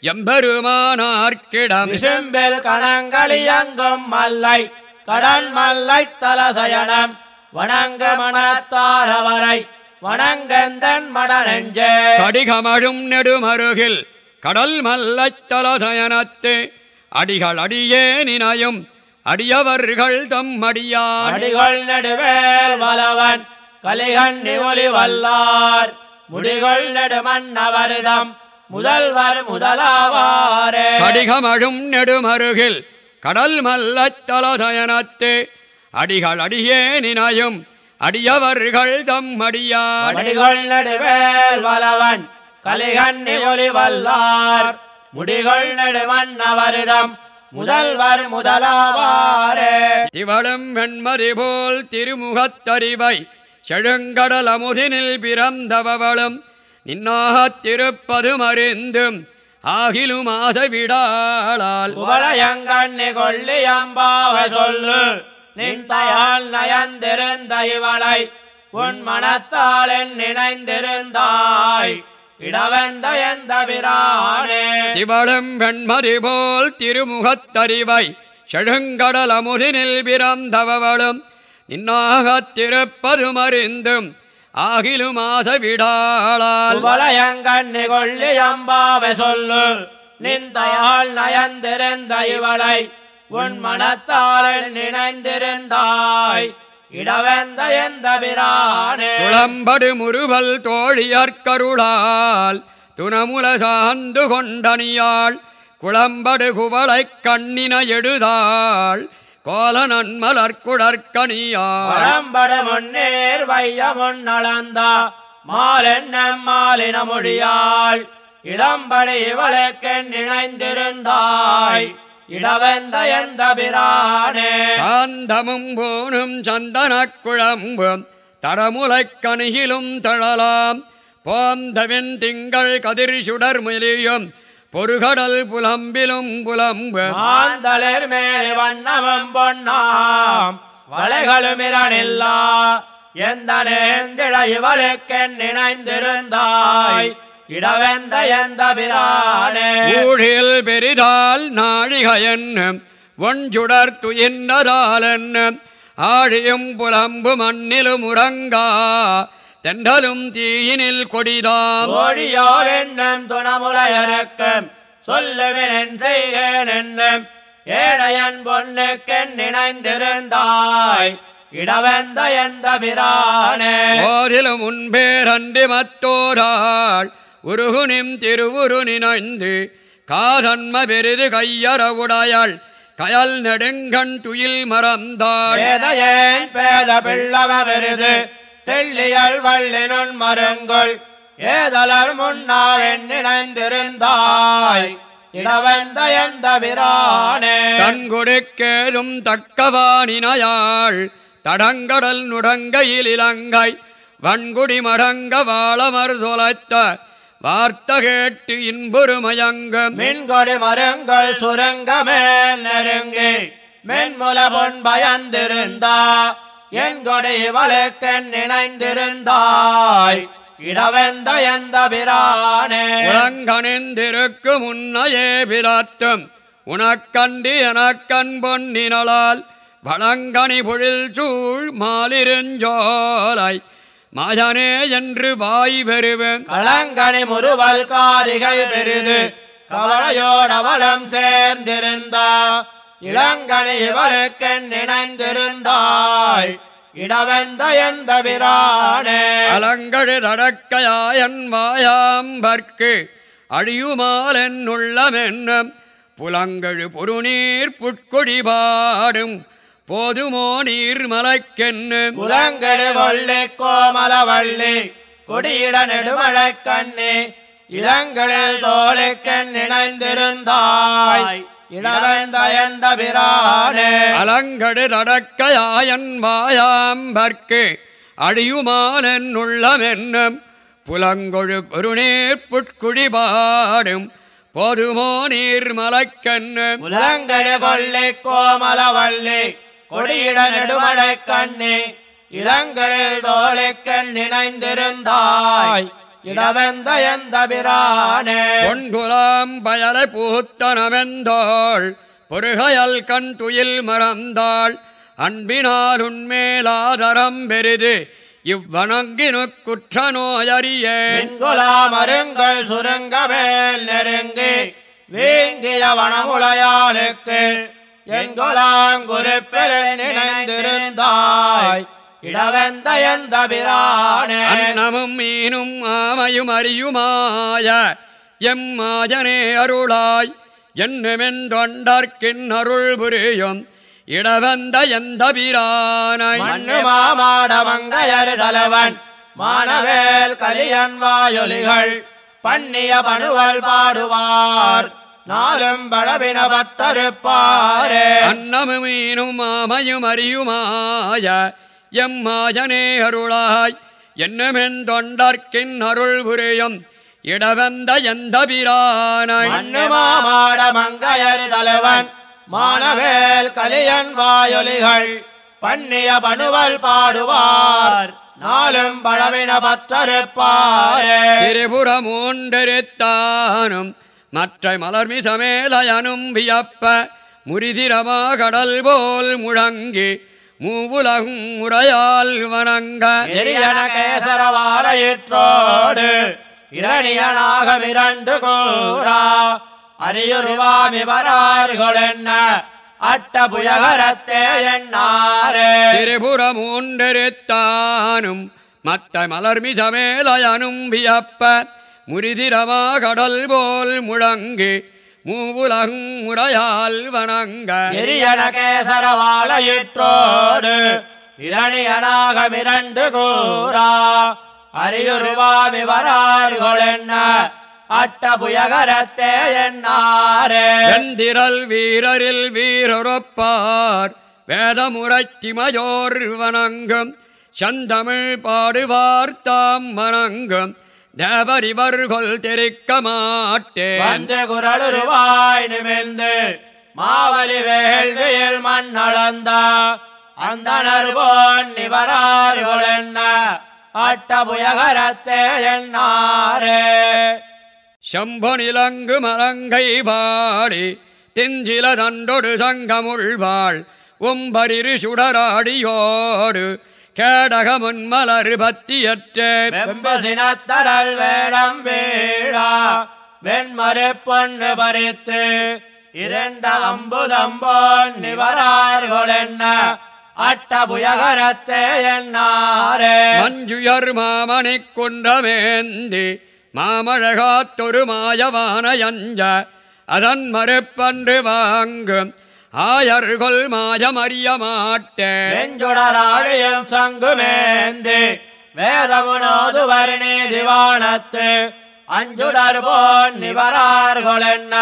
எம்பெருமானார்க்கிடம். விசும்பில் கணங்களியங்கும் மல்லை கடன் மல்லை தலசயனம். வணங்க மனத்தாரவரை வணங்கந்தன் மடநெஞ்சே. கடிகமழும் நெடுமருகில் கடல் மல்லச் தலசயனத்து. அடிகள் அடியே நினையும் அடியவர்கள் தம் அடியார் அடிகள் நடுவேல் வலவன் கலிகண்ணி ஒளி வல்லார். முடிகள் நெடுமன்னவரிதம் முதல்வர் முதலாவாரே. கடிகமழும் நெடுமருகில் கடல் மல்லச் தலசயனத்து அடிகள் அடியே நினையும் அடியவர்கள் தம் அடியார். முடிகள் நடுவேல் வலவன் கலிகண்ணி ஒளி வல்லார். முடிகள் நெடுமன்னவரிதம் முதல்வர் முதலாவாரே. திவளும் வெண்மதி போல் திருமுகத்தறிவை செழுங்கடல் அமுதினில் பிறந்தவளும் நின்னாகத் திருப்பதும் அறிந்தும் ஆகிலும் ஆசை விடாளால். குவளையங்கண்ணி கொள்ளி அம்பாவ சொல்லு. நின் தயால் நயந்திருந்த இவளை உன் மனத்தால் நினைந்திருந்தாய். இடவந்த எந்த பிரானே? திவளும் வெண்மதி போல் திருமுகத்தறிவை செழுங்கடல் அமுதினில் பிறந்தவளும் நின்னாகத் திருப்பதும் அறிந்தும் ஆகிலும் ஆசை விடாளால் குவளையங்கண்ணி கொள்ளி அம்பாவ சொல்லு. தயால் நயந்திருந்த இவளை உன் மனத்தால் நினைந்திருந்தாய். இடவந்த எந்த பிரானே? துளம்படு முறுவல் தோழியற்கருளால் துணமுல சாந்து கொண்டனியாள். குளம்படு குவளைக் கண்ணின எடுதாள். கோல நன்மலர் குடற்கனியாள் பழம்படு முன்னேர் வைய முன்னளந்தா. மாலென்ன மாலின முடியாள். இளம்படி இவளுக்கு நினைந்திருந்தாய் இடவெந்த எந்த பிரானே. சாந்தமும் போனும் சந்தனக் குழம்பும் தடமுலைக் கணியிலும் தழலாம். போந்தவின் திங்கள் கதிர் சுடர் மொழியும் பொறுகடல் புலம்பிலும் புலம்பு மாந்தளிர் மேல் வண்ணமும் பொன்னாம் வளைகளுமிரனில்லா எந்த நேந்திட இவளுக்கு நினைந்திருந்தாய் இடவெந்த எந்த பிரானே? ஊழில் பெரிதால் நாழிகையன்னு ஒன்சுடர் துயின்றதாலன்னு ஆழியும் புலம்பு மண்ணிலும் உறங்கா தென்றலும் தீயினில் கொடிதாம். கோழியோ என்னும் துணமுலையருக்கும் சொல்லுவின் செய்கேன் என்னும் ஏழையன் பொண்ணுக்கு நினைந்திருந்தாய். இடவெந்த எந்த பிரானே? போதிலும் முன்பேரண்டி மத்தோராள் உருகுனிம் திருவுரு நினைந்து காதன்ம பெரிது கையற உடையாள். கயல் நெடுங்கண் துயில் மறந்தாள். பேத பிள்ளவ விருது தெள்ளியல் வள்ளினுன் மருங்குள் ஏதலர் முன்னால் நினைந்திருந்தாய் இடவெந்த எந்த பிரானே? கண்கொடுக்கேதும் தக்கவானினையாள் தடங்கடல் நுடங்கையில் இலங்கை வன்குடி மடங்க வாழமர் தொலைத்த வார்த்த கேட்டு இன்புறுமயங்கம் மின்கொடி மருங்கள் சுரங்க மேல் நெருங்கி மென்முல பொன் பயந்திருந்தா என் கொடி இவளுக்கு நினைந்திருந்தாய் இடவெந்த எந்த பிரானே? உலங்கணிந்திருக்கு முன்னையே பிராட்டும் உனக்கண்டி எனக்கண் பொன்னினளால் வளங்கனி பொழில் சூழ் மாலிருஞ்சோலை. மகனே என்று வாய் பெறுவேன் களங்கனி முறுவல் காரிகை பெரிது. கவலையோடவளம் சேர்ந்திருந்தா. இளங்கனி இவளுக்கு நினைந்திருந்தாய் இடவெந்த எந்த பிரானே? அலங்கழு தடக்கையாயன் வாயாம்பற்கு அழியுமாலென் உள்ளமென்னம் புலங்கழு பொருநீர் புட்கொடி பாடும் போதுமோ நீர் மலைக்கென்னு குலங்கெடு கொள்ளி கோமல வள்ளி கொடியிட நெடுமழை கண்ணி இளங்களில் தோளுக்கென் நினைந்திருந்தாய் இடவெந்த எந்த பிரானே அலங்கடு தடக்கையாயன் வாயாம்பற்கு அழியுமாலென் உள்ளமென்னம் புலங்கொழு பொருநீர் புட்குடி பாடும் போதுமோ நீர் மலக்கண்ணு முலங்கழ கொள்ளை கோமலவள்ளி கொடியிட நெடுமழை கண்ணி இளங்கழில் தோளைக்கண் நினைந்திருந்தாய். இடவெந்த எந்த பிரானே பொன்குலாம் பயலை பூத்தனமெந்தோள் பொருகையல் கண் துயில் மறந்தாள் அன்பினால் உன்மேலாதரம் பெரிது இவ்வணங்கினு குற்ற நோயறியே பெண்குலாம் அருங்கள் சுருங்க மேல் நெருங்கி வீங்கிய வனமுளையாளுக்கு என்குலாம் குறிப்பில் நினைந்திருந்தாய். இடவெந்த எந்த பிரானே. அன்னமும் மீனும் ஆமையும் அறியுமாய எம் மாஜனே அருளாய் என்னுமென் தொண்டர்க்கின் அருள் புரியும் இடவந்த எந்த பிரானை. மண்ணு மாமாட மங்கையர் தலைவன் மானவேல் கலியன் வாயொலிகள் பண்ணிய பணுவல் பாடுவார் நாளும் பழவின பத்தருப்பாரே. அன்னமும் மீனும் ஆமையும் அறியுமாய எம் மாஜனே அருளாய். என்னுமென் தொண்டர்க்கின் அருள் புரியும். இடவந்த எந்த பிரானை மண்ணு மாமாட மங்கையர் தலைவன் மானவேல் கலியன் வாயொலிகள் பண்ணிய பணுவல் பாடுவார் நாளும் பழவின பத்தருப்பாரே திரிபுரமூண்டெருத்தானும் மற்ற மலர்மிசமேலயனும் வியப்ப முரிதிரமா கடல் போல் முழங்கி மூவுலகும் முறையால் வணங்க. எரியன கேசரவாலயிற்றோடு இரணியனாக மிரண்டு கூறா. அரியுருவாமி வரார்கள் என்ன அட்ட புயகரத்தே எண்ணாரே திரிபுரமூண்டெருத்தானும் மற்ற மலர்மிசமேலயனும் வியப்ப. முரிதிரமா கடல் போல் முழங்கி மூவுலகும் முறையால் வணங்க. எரியன கேசரவாலயிற்றோடு இரணியனாக மிரண்டு கூறா. அரியுருவாமி வரார்கள் என்ன அட்ட புயகரத்தே எண்ணாரே வெந்திரல் வீரரில் வீரொரப்பார் வேதமுறைத்திமையோர் வணங்கும். சந்தமிழ் பாடுவார் தாம் வணங்கும். தேவரிவர்கள் தெரிக்க மாட்டேன் குரலுருவாய் நிமிர்ந்து மாவலி வேள்வியில் மண்ணளந்த அந்தனர் போன் நிவரார்கள் என்ன? அட்ட புயகரத்தே எண்ணாரே செம்பொனிலங்கு மலங்கை பாடி தெஞ்சில தண்டொடு சங்கமுள்வாள். ஒம்பரிரு சுடராடியோடு கேடகமுன் மலர் பத்தியற்றே வெம்பசினத்தடல் வேடம் வீழா வெண்மறு பொண்ணு பறித்து இரண்ட அம்புதம்போன் நிவரார்கள் என்ன அட்ட புயகரத்தே எண்ணாரே மஞ்சுயர் மாமணிக் குன்றமேந்தி மாமழகாத்தொரு மாயவான யஞ்ச அதன் மறுப்பன்று வாங்கும் ஆயர்கள் மாயமறிய மாட்டேன் வெஞ்சுடராழியும் சங்குமேந்தி வேதமுனோது வர்ணி திவானத்து அஞ்சுடர் போன் நிவரார்கள் என்ன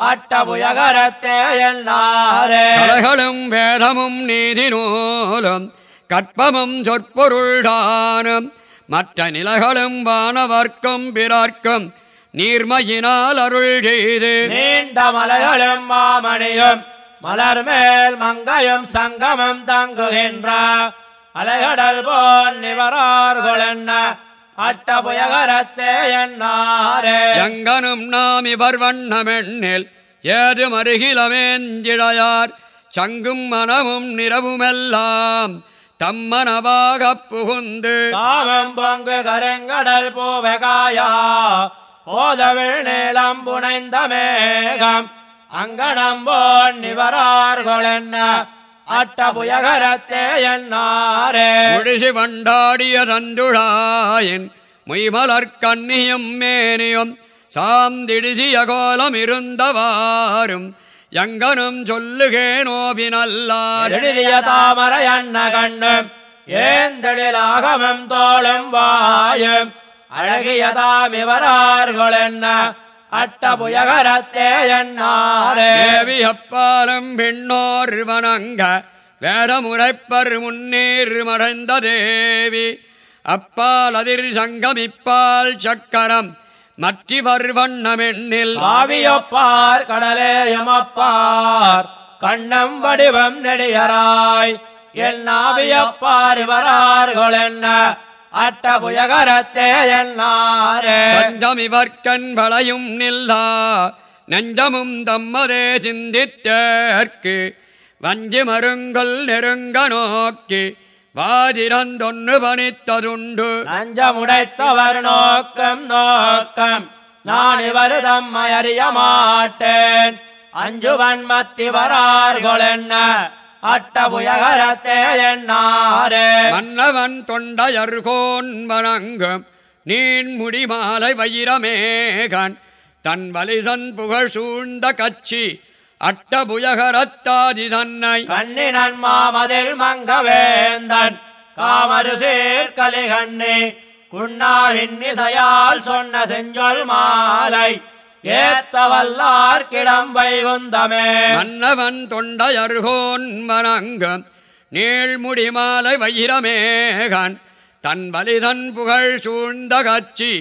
அட்ட புயகரத்தே எண்ணாரே கலைகளும் வேதமும் நீதி நூலும் கற்பமும் சொற்பொருள்தானும் மற்ற நிலைகளும் வானவர்க்கும் பிறர்க்கும் நீர்மையினால் அருள் செய்து. நீண்ட மலைகளும் மாமணியும் மலர் மேல் மங்கையும் சங்கமும் தங்குகின்ற அலைகடல் போல் நிவரார்கள் என்ன? அட்ட புயகரத்தே எண்ணாரே எங்கனும் நாம் இவர் வண்ணமெண்ணில் ஏது மருகிலமேஞ்சிழையார் சங்கும் மனமும் நிறவுமெல்லாம் தம்மனவாகப் புகுந்து காமம் பொங்கு கருங்கடல் பூவகாயா ஓதவிழ் நீளம் புனைந்த மேகம். அங்கனம் போன் நிவரார்கள் என்ன அட்ட புயகரத்தே எண்ணாரே முடிசி வண்டாடிய தந்துழாயின் மொய்மலர் கண்ணியும் மேனியும் சாந்திடிசிய கோலம் இருந்தவாறும் எங்கனும் சொல்லுகேனோவினல்லார் எழுதிய தாமரை அன்ன கண்ணும் ஏந்தெழிலாகமும் தோளும் வாயும் அழகியதாம் இவரார்கள் என்ன அட்ட புயகரத்தே எண்ணாரே தேவி அப்பாலும் பெண்ணோர் வணங்க வேடமுறைப்பர் முன்னேறு மறைந்த தேவி. அப்பால் அதிர் சங்கமிப்பால் சக்கரம் மற்றிவர் வண்ணமெண்ணில் காவியொப்பார் கடலேயுமப்பார் கண்ணம் வடிவம் நெடியராய். என் நாவியப்பார் இவரார்கள் என்ன? அட்டபுயகரத்தே என்னாரே பஞ்சம் இவர்க்கண் வளையும் நில்லா நெஞ்சமும் தம்மதே சிந்தித்தேற்கு வஞ்சி மருங்கல் நெருங்க நோக்கி வாதிரந்தொன்னு பணித்ததுண்டு. நஞ்சமுடைத்தவர் நோக்கம் நோக்கம் நான் இவர் தம்மை அறிய மாட்டேன். அஞ்சுவன் மத்திவரார்கள் என்ன அட்டபுயகரத்தே என்னாரே மன்னவன் தொண்டையர்கோன் வணங்கும் நீண்முடி மாலை வைரமேகன் தன் வலிசன் புகழ் சூழ்ந்த கட்சி அட்டபுயகரத்தாதி தன்னை. கண்ணினன் மாமதில் மங்கவேந்தன் காமரு சேர்க்கலிகண்ணி குண்ணாவின் இசையால் சொன்ன செஞ்சொல் மாலை ஏத்தவல்லார்க்கிடம் வைகுந்தமே. மன்னவன் தொண்டையர்கோன் வணங்கும் நீழ்முடி மாலை வைரமேகன் தன் வலிதன் புகழ் சூழ்ந்த கட்சி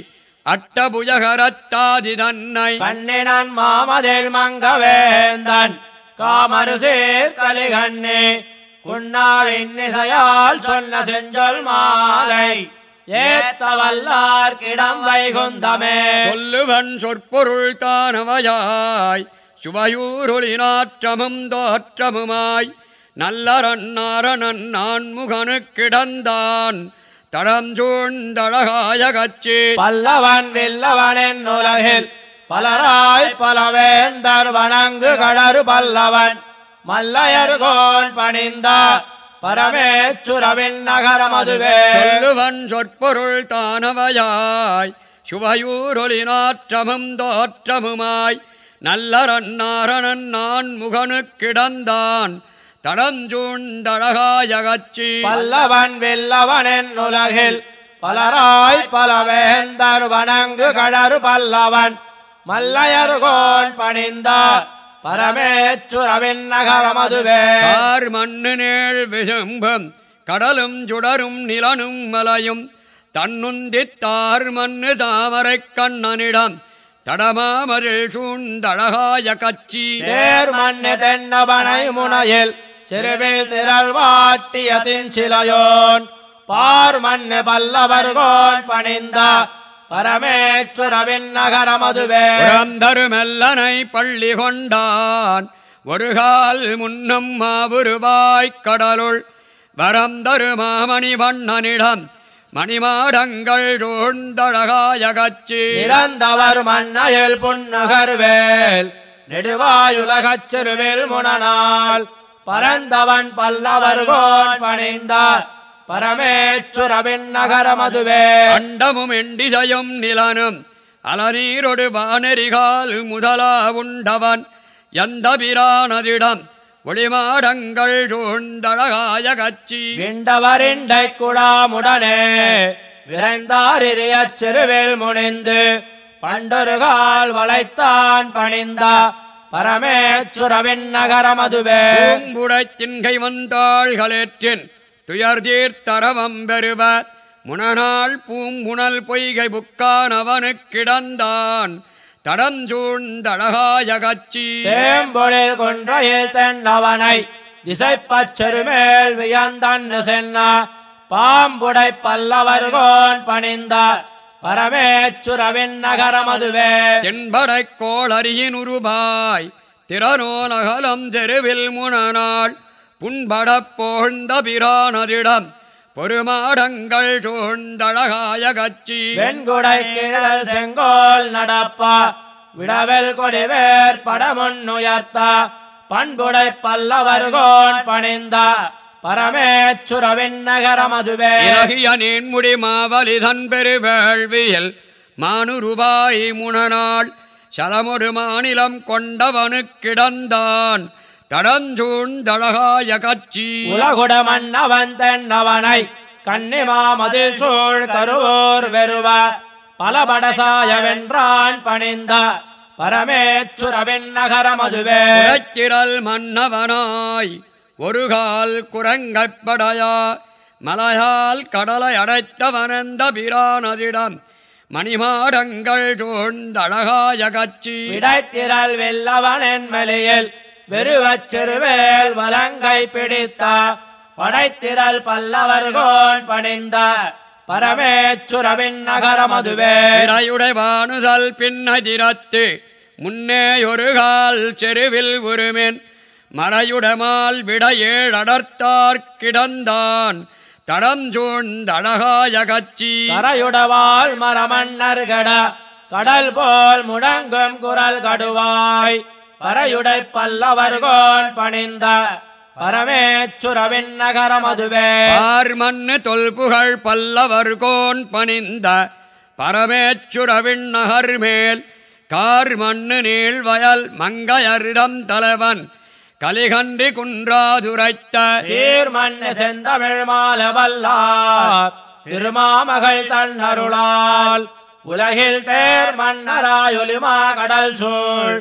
அட்டபுயகரத்தாதி தன்னை. கண்ணினன் மாமதில் மங்கவேந்தன் காமரு சேர்க்கலிகண்ணி குண்ணாவின் இசையால் சொன்ன செஞ்சொல் மாலை. ஏத்தவல்லார்க்கிடம் வைகுந்தமே. சொல்லுவன் சொற்பொருள் தானவையாய் சுவையூருளினாற்றமும் தோற்றமுமாய் நல்லரன்னாரணன் நான்முகனு கிடந்தான் தடம் சூழ்ந்தழகாய கட்சி பல்லவன் வில்லவனின் உலகில் பலராய் பலவேந்தர் வணங்கு கடறு பல்லவன் மல்லையர்கோன் பணிந்த பரமேச்சுரவின் நகரமதுவே சொல்லுவன் சொற்பொருள் தானவையாய் சுவையூரொலினாற்றமும் தோற்றமுமாய் நல்லரன்னாரணன் நான் முகனு கிடந்தான் தடஞ்சூழ்ந்தழகாய கட்சி பல்லவன் வில்லவனின் உலகில் பலராய் பலவேந்தர் வணங்கு கடறு பல்லவன் மல்லையர்கோன் பணிந்த பரமேச்சுரவின் நகரமதுவே. கார் மண்ணு நேள் விசும்பம் கடலும் சுடரும் நிலனும் மலையும் தன்னுந்தித்தார் மண்ணு தாமரைக் கண்ணனிடம் தடமாமரில் சூழ்ந்தழகாய கட்சி தேர் மண்ணு தென்னபனை முனையில் சிறுவில் திரள் வாட்டியதின் சிலையோன் பார் மண்ணு பல்லவர்கோன் பணிந்த பரமேஸ்வரவின் நகரமதுவே புறந்தருமெல்லனை பள்ளி கொண்டான். ஒருகால் முன்னம் மாவுருவாய்க் கடலுள். வரந்தரு மாமணி வண்ணனிடம் மணிமாடங்கள் சூழ்ந்தழகாய கட்சி இறந்தவர் மண்ணையில் புன்னகர்வேல். நெடுவாயுலகச் சிறுவில் முனநாள் பரந்தவன் பல்லவர்கோன் பணிந்த பரமேச்சுரவின் நகரமதுவே அண்டமும் எண்டிசையும் நிலனும் அலநீரொடு வானெறிகால் முதலா உண்டவன் எந்த பிரானதிடம் ஒளிமாடங்கள் சூழ்ந்தழகாய கட்சி விண்டவரிண்டை குடாமுடனே விரைந்தாரிரியச் சிறுவில் முனிந்து பண்டொருகால் வளைத்தான் பணிந்த பரமேச்சுரவின் நகரமதுவே பூங்குடைத் தின்கை வந்தாள்களேற்றின் துயர் தீர்த்தரவம் பெறுவ. முனநாள் பூங்குணல் பொய்கை புக்கான் அவனுக் கிடந்தான். தடஞ்சூழ்ந்தழகாய கட்சி தேம்பொழில் கொன்றையில் சென்னவனை திசைப்பச் செருமேல் வியந்தன்னு சென்ன பாம்புடை பல்லவர்கோன் பணிந்த பரமேச்சுரவின் நகரமதுவே தென்படைக் கோளரியின் உருபாய் திறனோலகலம் தெருவில் முனநாள். புண்படப் போழ்ந்த பிரானதிடம் பொறுமாடங்கள் சூழ்ந்தழகாய கட்சி வெண்குடை கிழல் செங்கோல் நடப்பா விடவெல் கொடிவேர் படமுன்னுயர்த்த பண்புடை பல்லவர்கோன் பணிந்த பரமேச்சுரவின் நகரமதுவே இலகிய நீன்முடி மாவலிதன் பெருவேள்வியில் மானுருபாய் முனநாள் சலமொரு மாநிலம் கொண்டவனுக் கிடந்தான் தடஞ்சூழ்ந்தழகாய கட்சி உலகுட மன்னவன் தென்னவனை கன்னிமாமதில் சூழ் கருவோர் வெறுவ பலபடசாய வென்றான் பணிந்த பரமேச்சுரவின் நகரமதுவே உரைத்திரல் மன்னவனாய் ஒருகால் குரங்கைப்படையா மலையால் கடலை அடைத்தவனந்த பிரானதிடம் மணிமாடங்கள் சூழ்ந்தழகாய கச்சி விடைத்திரல் வெல்லவன் என்மலியில் வெறுவச் சிறுவேல் வலங்கை பிடித்த படைத்திரல் பல்லவர்கோன் பணிந்த பரமேச்சுரவின் நகர மதுவே பிறையுடைவானுதல் பின்னதிரத்து முன்னேயொரு கால் செருவில் உருமென் மறையுடமால் விடையேழடர்த்தார் கிடந்தான் தடம் சூழ்ந்தழகாய கச்சி. கரையுடவாள் மரமன்னர்கட கடல் போல் முழங்கும் குரல் கடுவாய். பறையுடை பல்லவர்கோன் பணிந்த பரமேச்சுரவின் நகர மதுவே பார்மண்ணு தொல்புகழ் பல்லவர்கோன் பணிந்த பரமேச்சுரவின் நகர் மேல் கார் மண்ணு நீள் வயல் மங்கையரிடம் தலைவன் கலிகண்டி குன்றாதுரைத்த சீர்மண்ணு செந்தமிழ் மாலவல்லார் திருமாமகள் தன்னருளால் உலகில் தேர் மன்னராயொலிமா கடல் சூழ்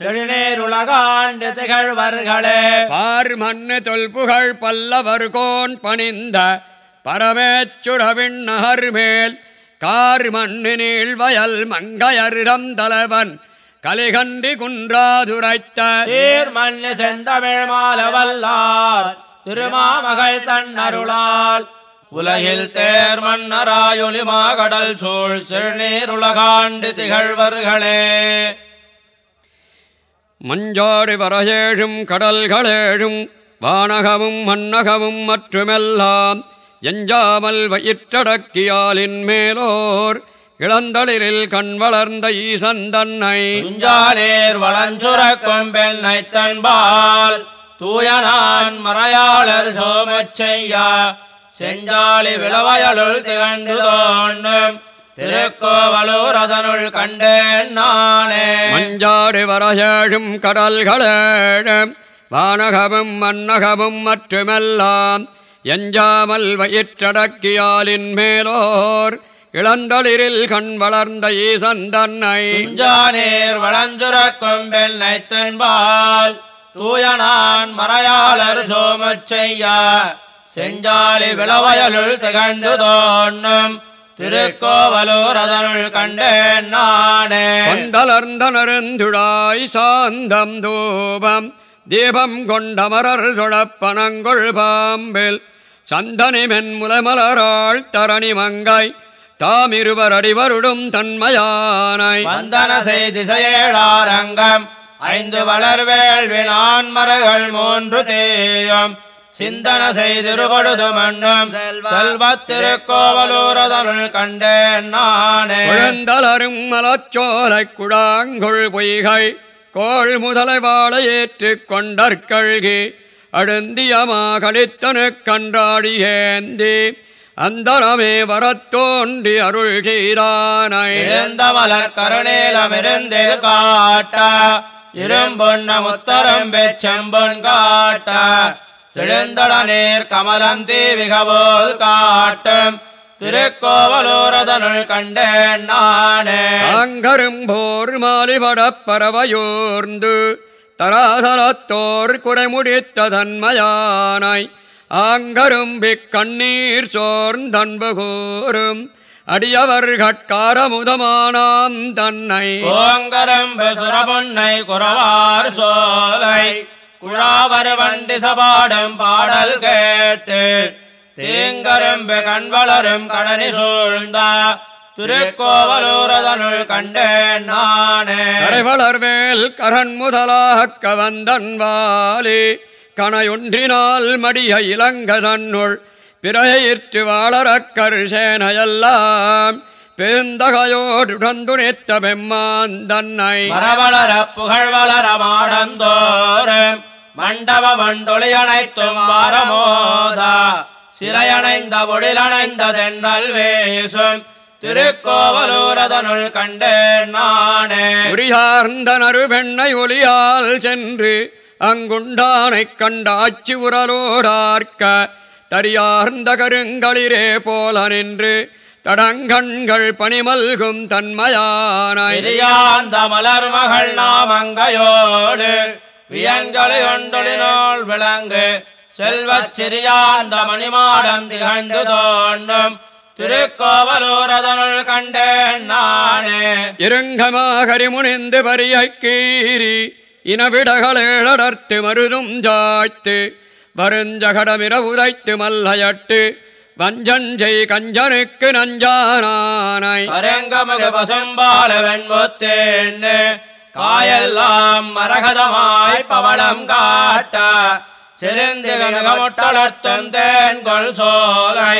செழுநீர் உலகாண்டு திகழ்வர்களே. பார் மண்ணு தொல்புகழ் பல்லவர்கோன் பணிந்த பரமேச்சுரவின் நகர் மேல் கார் மண்ணு நீள் வயல் மங்கையரிடம் தலைவன் கலிகண்டி குன்றாதுரைத்த சீர்மண்ணு செந்தமிழ் மாலவல்லார் திருமாமகள் தன்னருளால். உலகில் தேர் மன்னராயொலிமா கடல் சூழ் செழுநீர் உலகாண்டு திகழ்வர்களே. மஞ்சாடு வரகேழும் கடல்களேழும் வானகமும் மன்னகமும் மற்றுமெல்லாம் எஞ்சாமல் வயிற்றடக்கியாலின் மேலோர் இளந்தளிரில் கண் வளர்ந்த ஈசன் தன்னை துஞ்சானேர் வளஞ்சுரக்கும் பெண்ணை தன்பால் தூயனான் மறையாளர் சோமச் செய்யா செஞ்சாலி விளவயலுள் திகழ்ந்து தோன்றும் திருக்கோவலூர் அதனுள் கண்டேன் நானே. மஞ்சாடு வரஏழும் கடல்களேழும் வானகமும் மன்னகமும் மற்றுமெல்லாம் எஞ்சாமல் வயிற்றடக்கியாலின் மேலோர் இளந்தளிரில் கண் வளர்ந்த ஈசன் தன்னை. துஞ்சானேர் வளஞ்சுரக்கும் பெண்ணை தன்பால் தூயனான் மறையாளர் சோமச் செய்யா செஞ்சாலி விளவயலுள் திகழ்ந்து தோன்றும். திருக்கோவலூர் அதனுள் கண்டேன் நானே. கொண்டலர்ந்த நருந்துழாய் சாந்தம் தூபம் தீபம் கொண்டமரர் சுழப்பனங்கொள் பாம்பில் சந்தனி மென்முலமலராள் தரணி மங்கை தாமிருவர் அடிவருடும் தன்மையானை. வந்தன செய்திசையேழாரங்கம் ஐந்து வளர்வேள்வி நான்மரகள் மூன்று தேயம். சிந்தன செய்திருபடுது மன்னம். செல்வத் திருக்கோவலூரதனுள் கண்டேன் நானே. குழந்தலரும் மலச்சோலை குழாங்கொள் பொய்கை கோள் முதலை வாழை ஏற்றுக் கொண்டற்கழ்கி அழுந்தியமா கழித்தனு கன்றாடியேந்தி அந்தரமே வரத்தோண்டி அருள் செய்தானை எழுந்த மலர் கருணேலமிருந்தில் காட்ட இரும்பொன்ன முத்தரம் பெச்செம்பொன் காட்ட செழுந்தள நீர் கமலம் தீவிகவோல் காட்டும். திருக்கோவலூரதனுள் கண்டேன் நானே. அங்கரும்போர் மாலிபடப் பறவையோர்ந்து தராதலத்தோர் குறைமுடித்த தன்மையானாய் ஆங்கரும்பிக் கண்ணீர் சோர்ந்தன்பு கூறும். அடியவர்கட்காரமுதமானாம் தன்னை. கோங்கரம்பு சுரபொன்னை குறவார் சோலை. குழாவர் வண்டி சபாடும் பாடல் கேட்டு தீங்கரும்பு கண்வளரும் கடனி சூழ்ந்த திருக்கோவலூரதனுள் கண்டேன் நானே. கரைவளர் மேல் கரண் முதலாக கவந்தன் வாலி கணையொன்றினால் மடிய இளங்க தன்னுள் பிறையிற்று வாழறக்கர் சேனையெல்லாம் பெருந்தகையோடுடந்துணித்த பெம்மான் தன்னை. மரவளர புகழ் வளர மாடந்தோறும் மண்டப மண்டொளி அனைத்தும் வாரமோதா சிறையணைந்த பொழிலணைந்த தென்றல் வேசும் திருக்கோவலூரதனுள் கண்டேன் நானே. உரியார்ந்த நறுபெண்ணை ஒளியால் சென்று அங்குண்டானைக் கண்டாட்சி உரலோடார்க்க தரியார்ந்த கருங்களிரே போல நின்று தடங்கண்கள் பணிமல்கும் தன்மையானாய் பிரியாந்த மலர் மகள் நாமங்கையோடு வியன்களை ஒன்றொழினோள் விளங்கு. செல்வச் சிறியாந்த மணிமாடம் திகழ்ந்து தோன்றும். திருக்கோவலூரதனுள் கண்டேன் நானே. இருங்கமாகரி முனிந்து பரியைக் கீறி இனவிடகளேழடர்த்து மருதும் ஜாய்த்து வருஞ்சகடமிர உதைத்து மல்லையட்டு வஞ்சஞ்செய் கஞ்சனுக்கு நஞ்சானானை. கரங்கமுக பசும்பால வெண்முத்தேன்னு காயெல்லாம் மரகதமாய் பவளம் காட்ட சிறுந்திகமுட்டளர்த்தும் தேன்கொள் சோலை.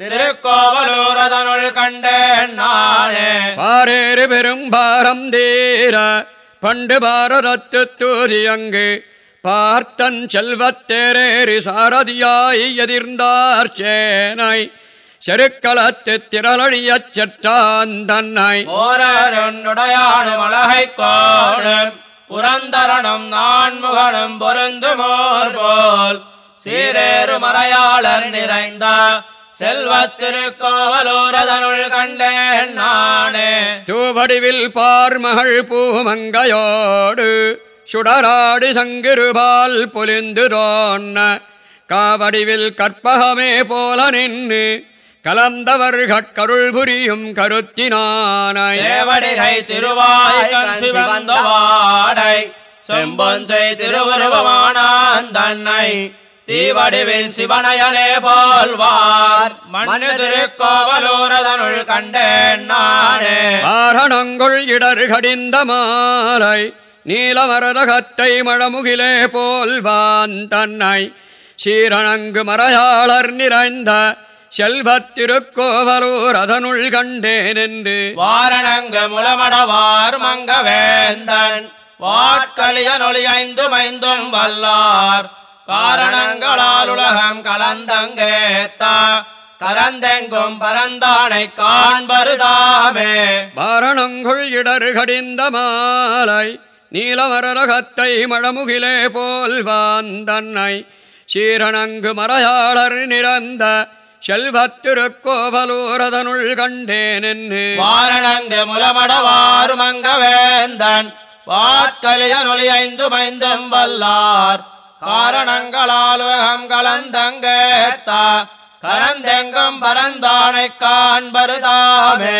திருக்கோவலூரதனுள் கண்டேன் நானே. பாரேறு பெரும் பாரம் தீர பண்டு பாரதத்து தூதியங்கு பார்த்தன் செல்வத்தேரேறி சாரதியாய் எதிர்ந்தார் சேனை. செருக்களத்து திரளழியச் செற்றான் தன்னை. ஓரருடையானும் அழகை கோணும் புரந்தரனும் நான்முகனும் பொருந்துமோர் போல். சீரேறு மறையாளர் நிறைந்த செல்வத்திருக்கோவலூரதனுள் கண்டேன் நானே. தூவடிவில் பார்மகள் பூமங்கையோடு சுடராடி சங்கிருபால் பொலிந்து தோன்ன காவடிவில் கற்பகமே போல நின்று கலந்தவர் கட்கருள் புரியும் கருத்தினானை. தேவடிகை திருவாய் கண் சிவந்த வாடை. செம்பொன்சை திருவுருவமானான் தன்னை. தீவடிவில் சிவனயனே போல்வார் மண்ணு திருக்கோவலூரதனுள் கண்டேன் நானே. ஆரணங்குள் இடர் கடிந்த மாலை. நீலமரதகத்தை மழமுகிலே போல்வான் தன்னை. சீரணங்கு மறையாளர் நிறைந்த செல்வத்திருக்கோவலூர் அதனுள் கண்டேன் என்று வாரணங்கு முலமடவார் மங்கவேந்தன். ஐந்து மைந்தும் வல்லார். காரணங்களால் உலகம் கலந்தங்கேத்த. கரந்தெங்கும் பரந்தானை காண்பருதாமே. வாரணங்குள் இடர் கடிந்த மாலை. நீலமரகத்தை மழமுகிலே போல் வாந்தன்னை சீரணங்கு மறையாளர் நிறந்த செல்வத்திருக்கோவலூரதனுள் கண்டேன் என்று வாரணங்கு முலமடவார் மங்கவேந்தன் வாட்கலிய நொழி ஐந்து மைந்தும் வல்லார். காரணங்களால் உலகம் கலந்தங்கேத்தா கரந்தெங்கும் பரந்தானை காண்பருதாமே.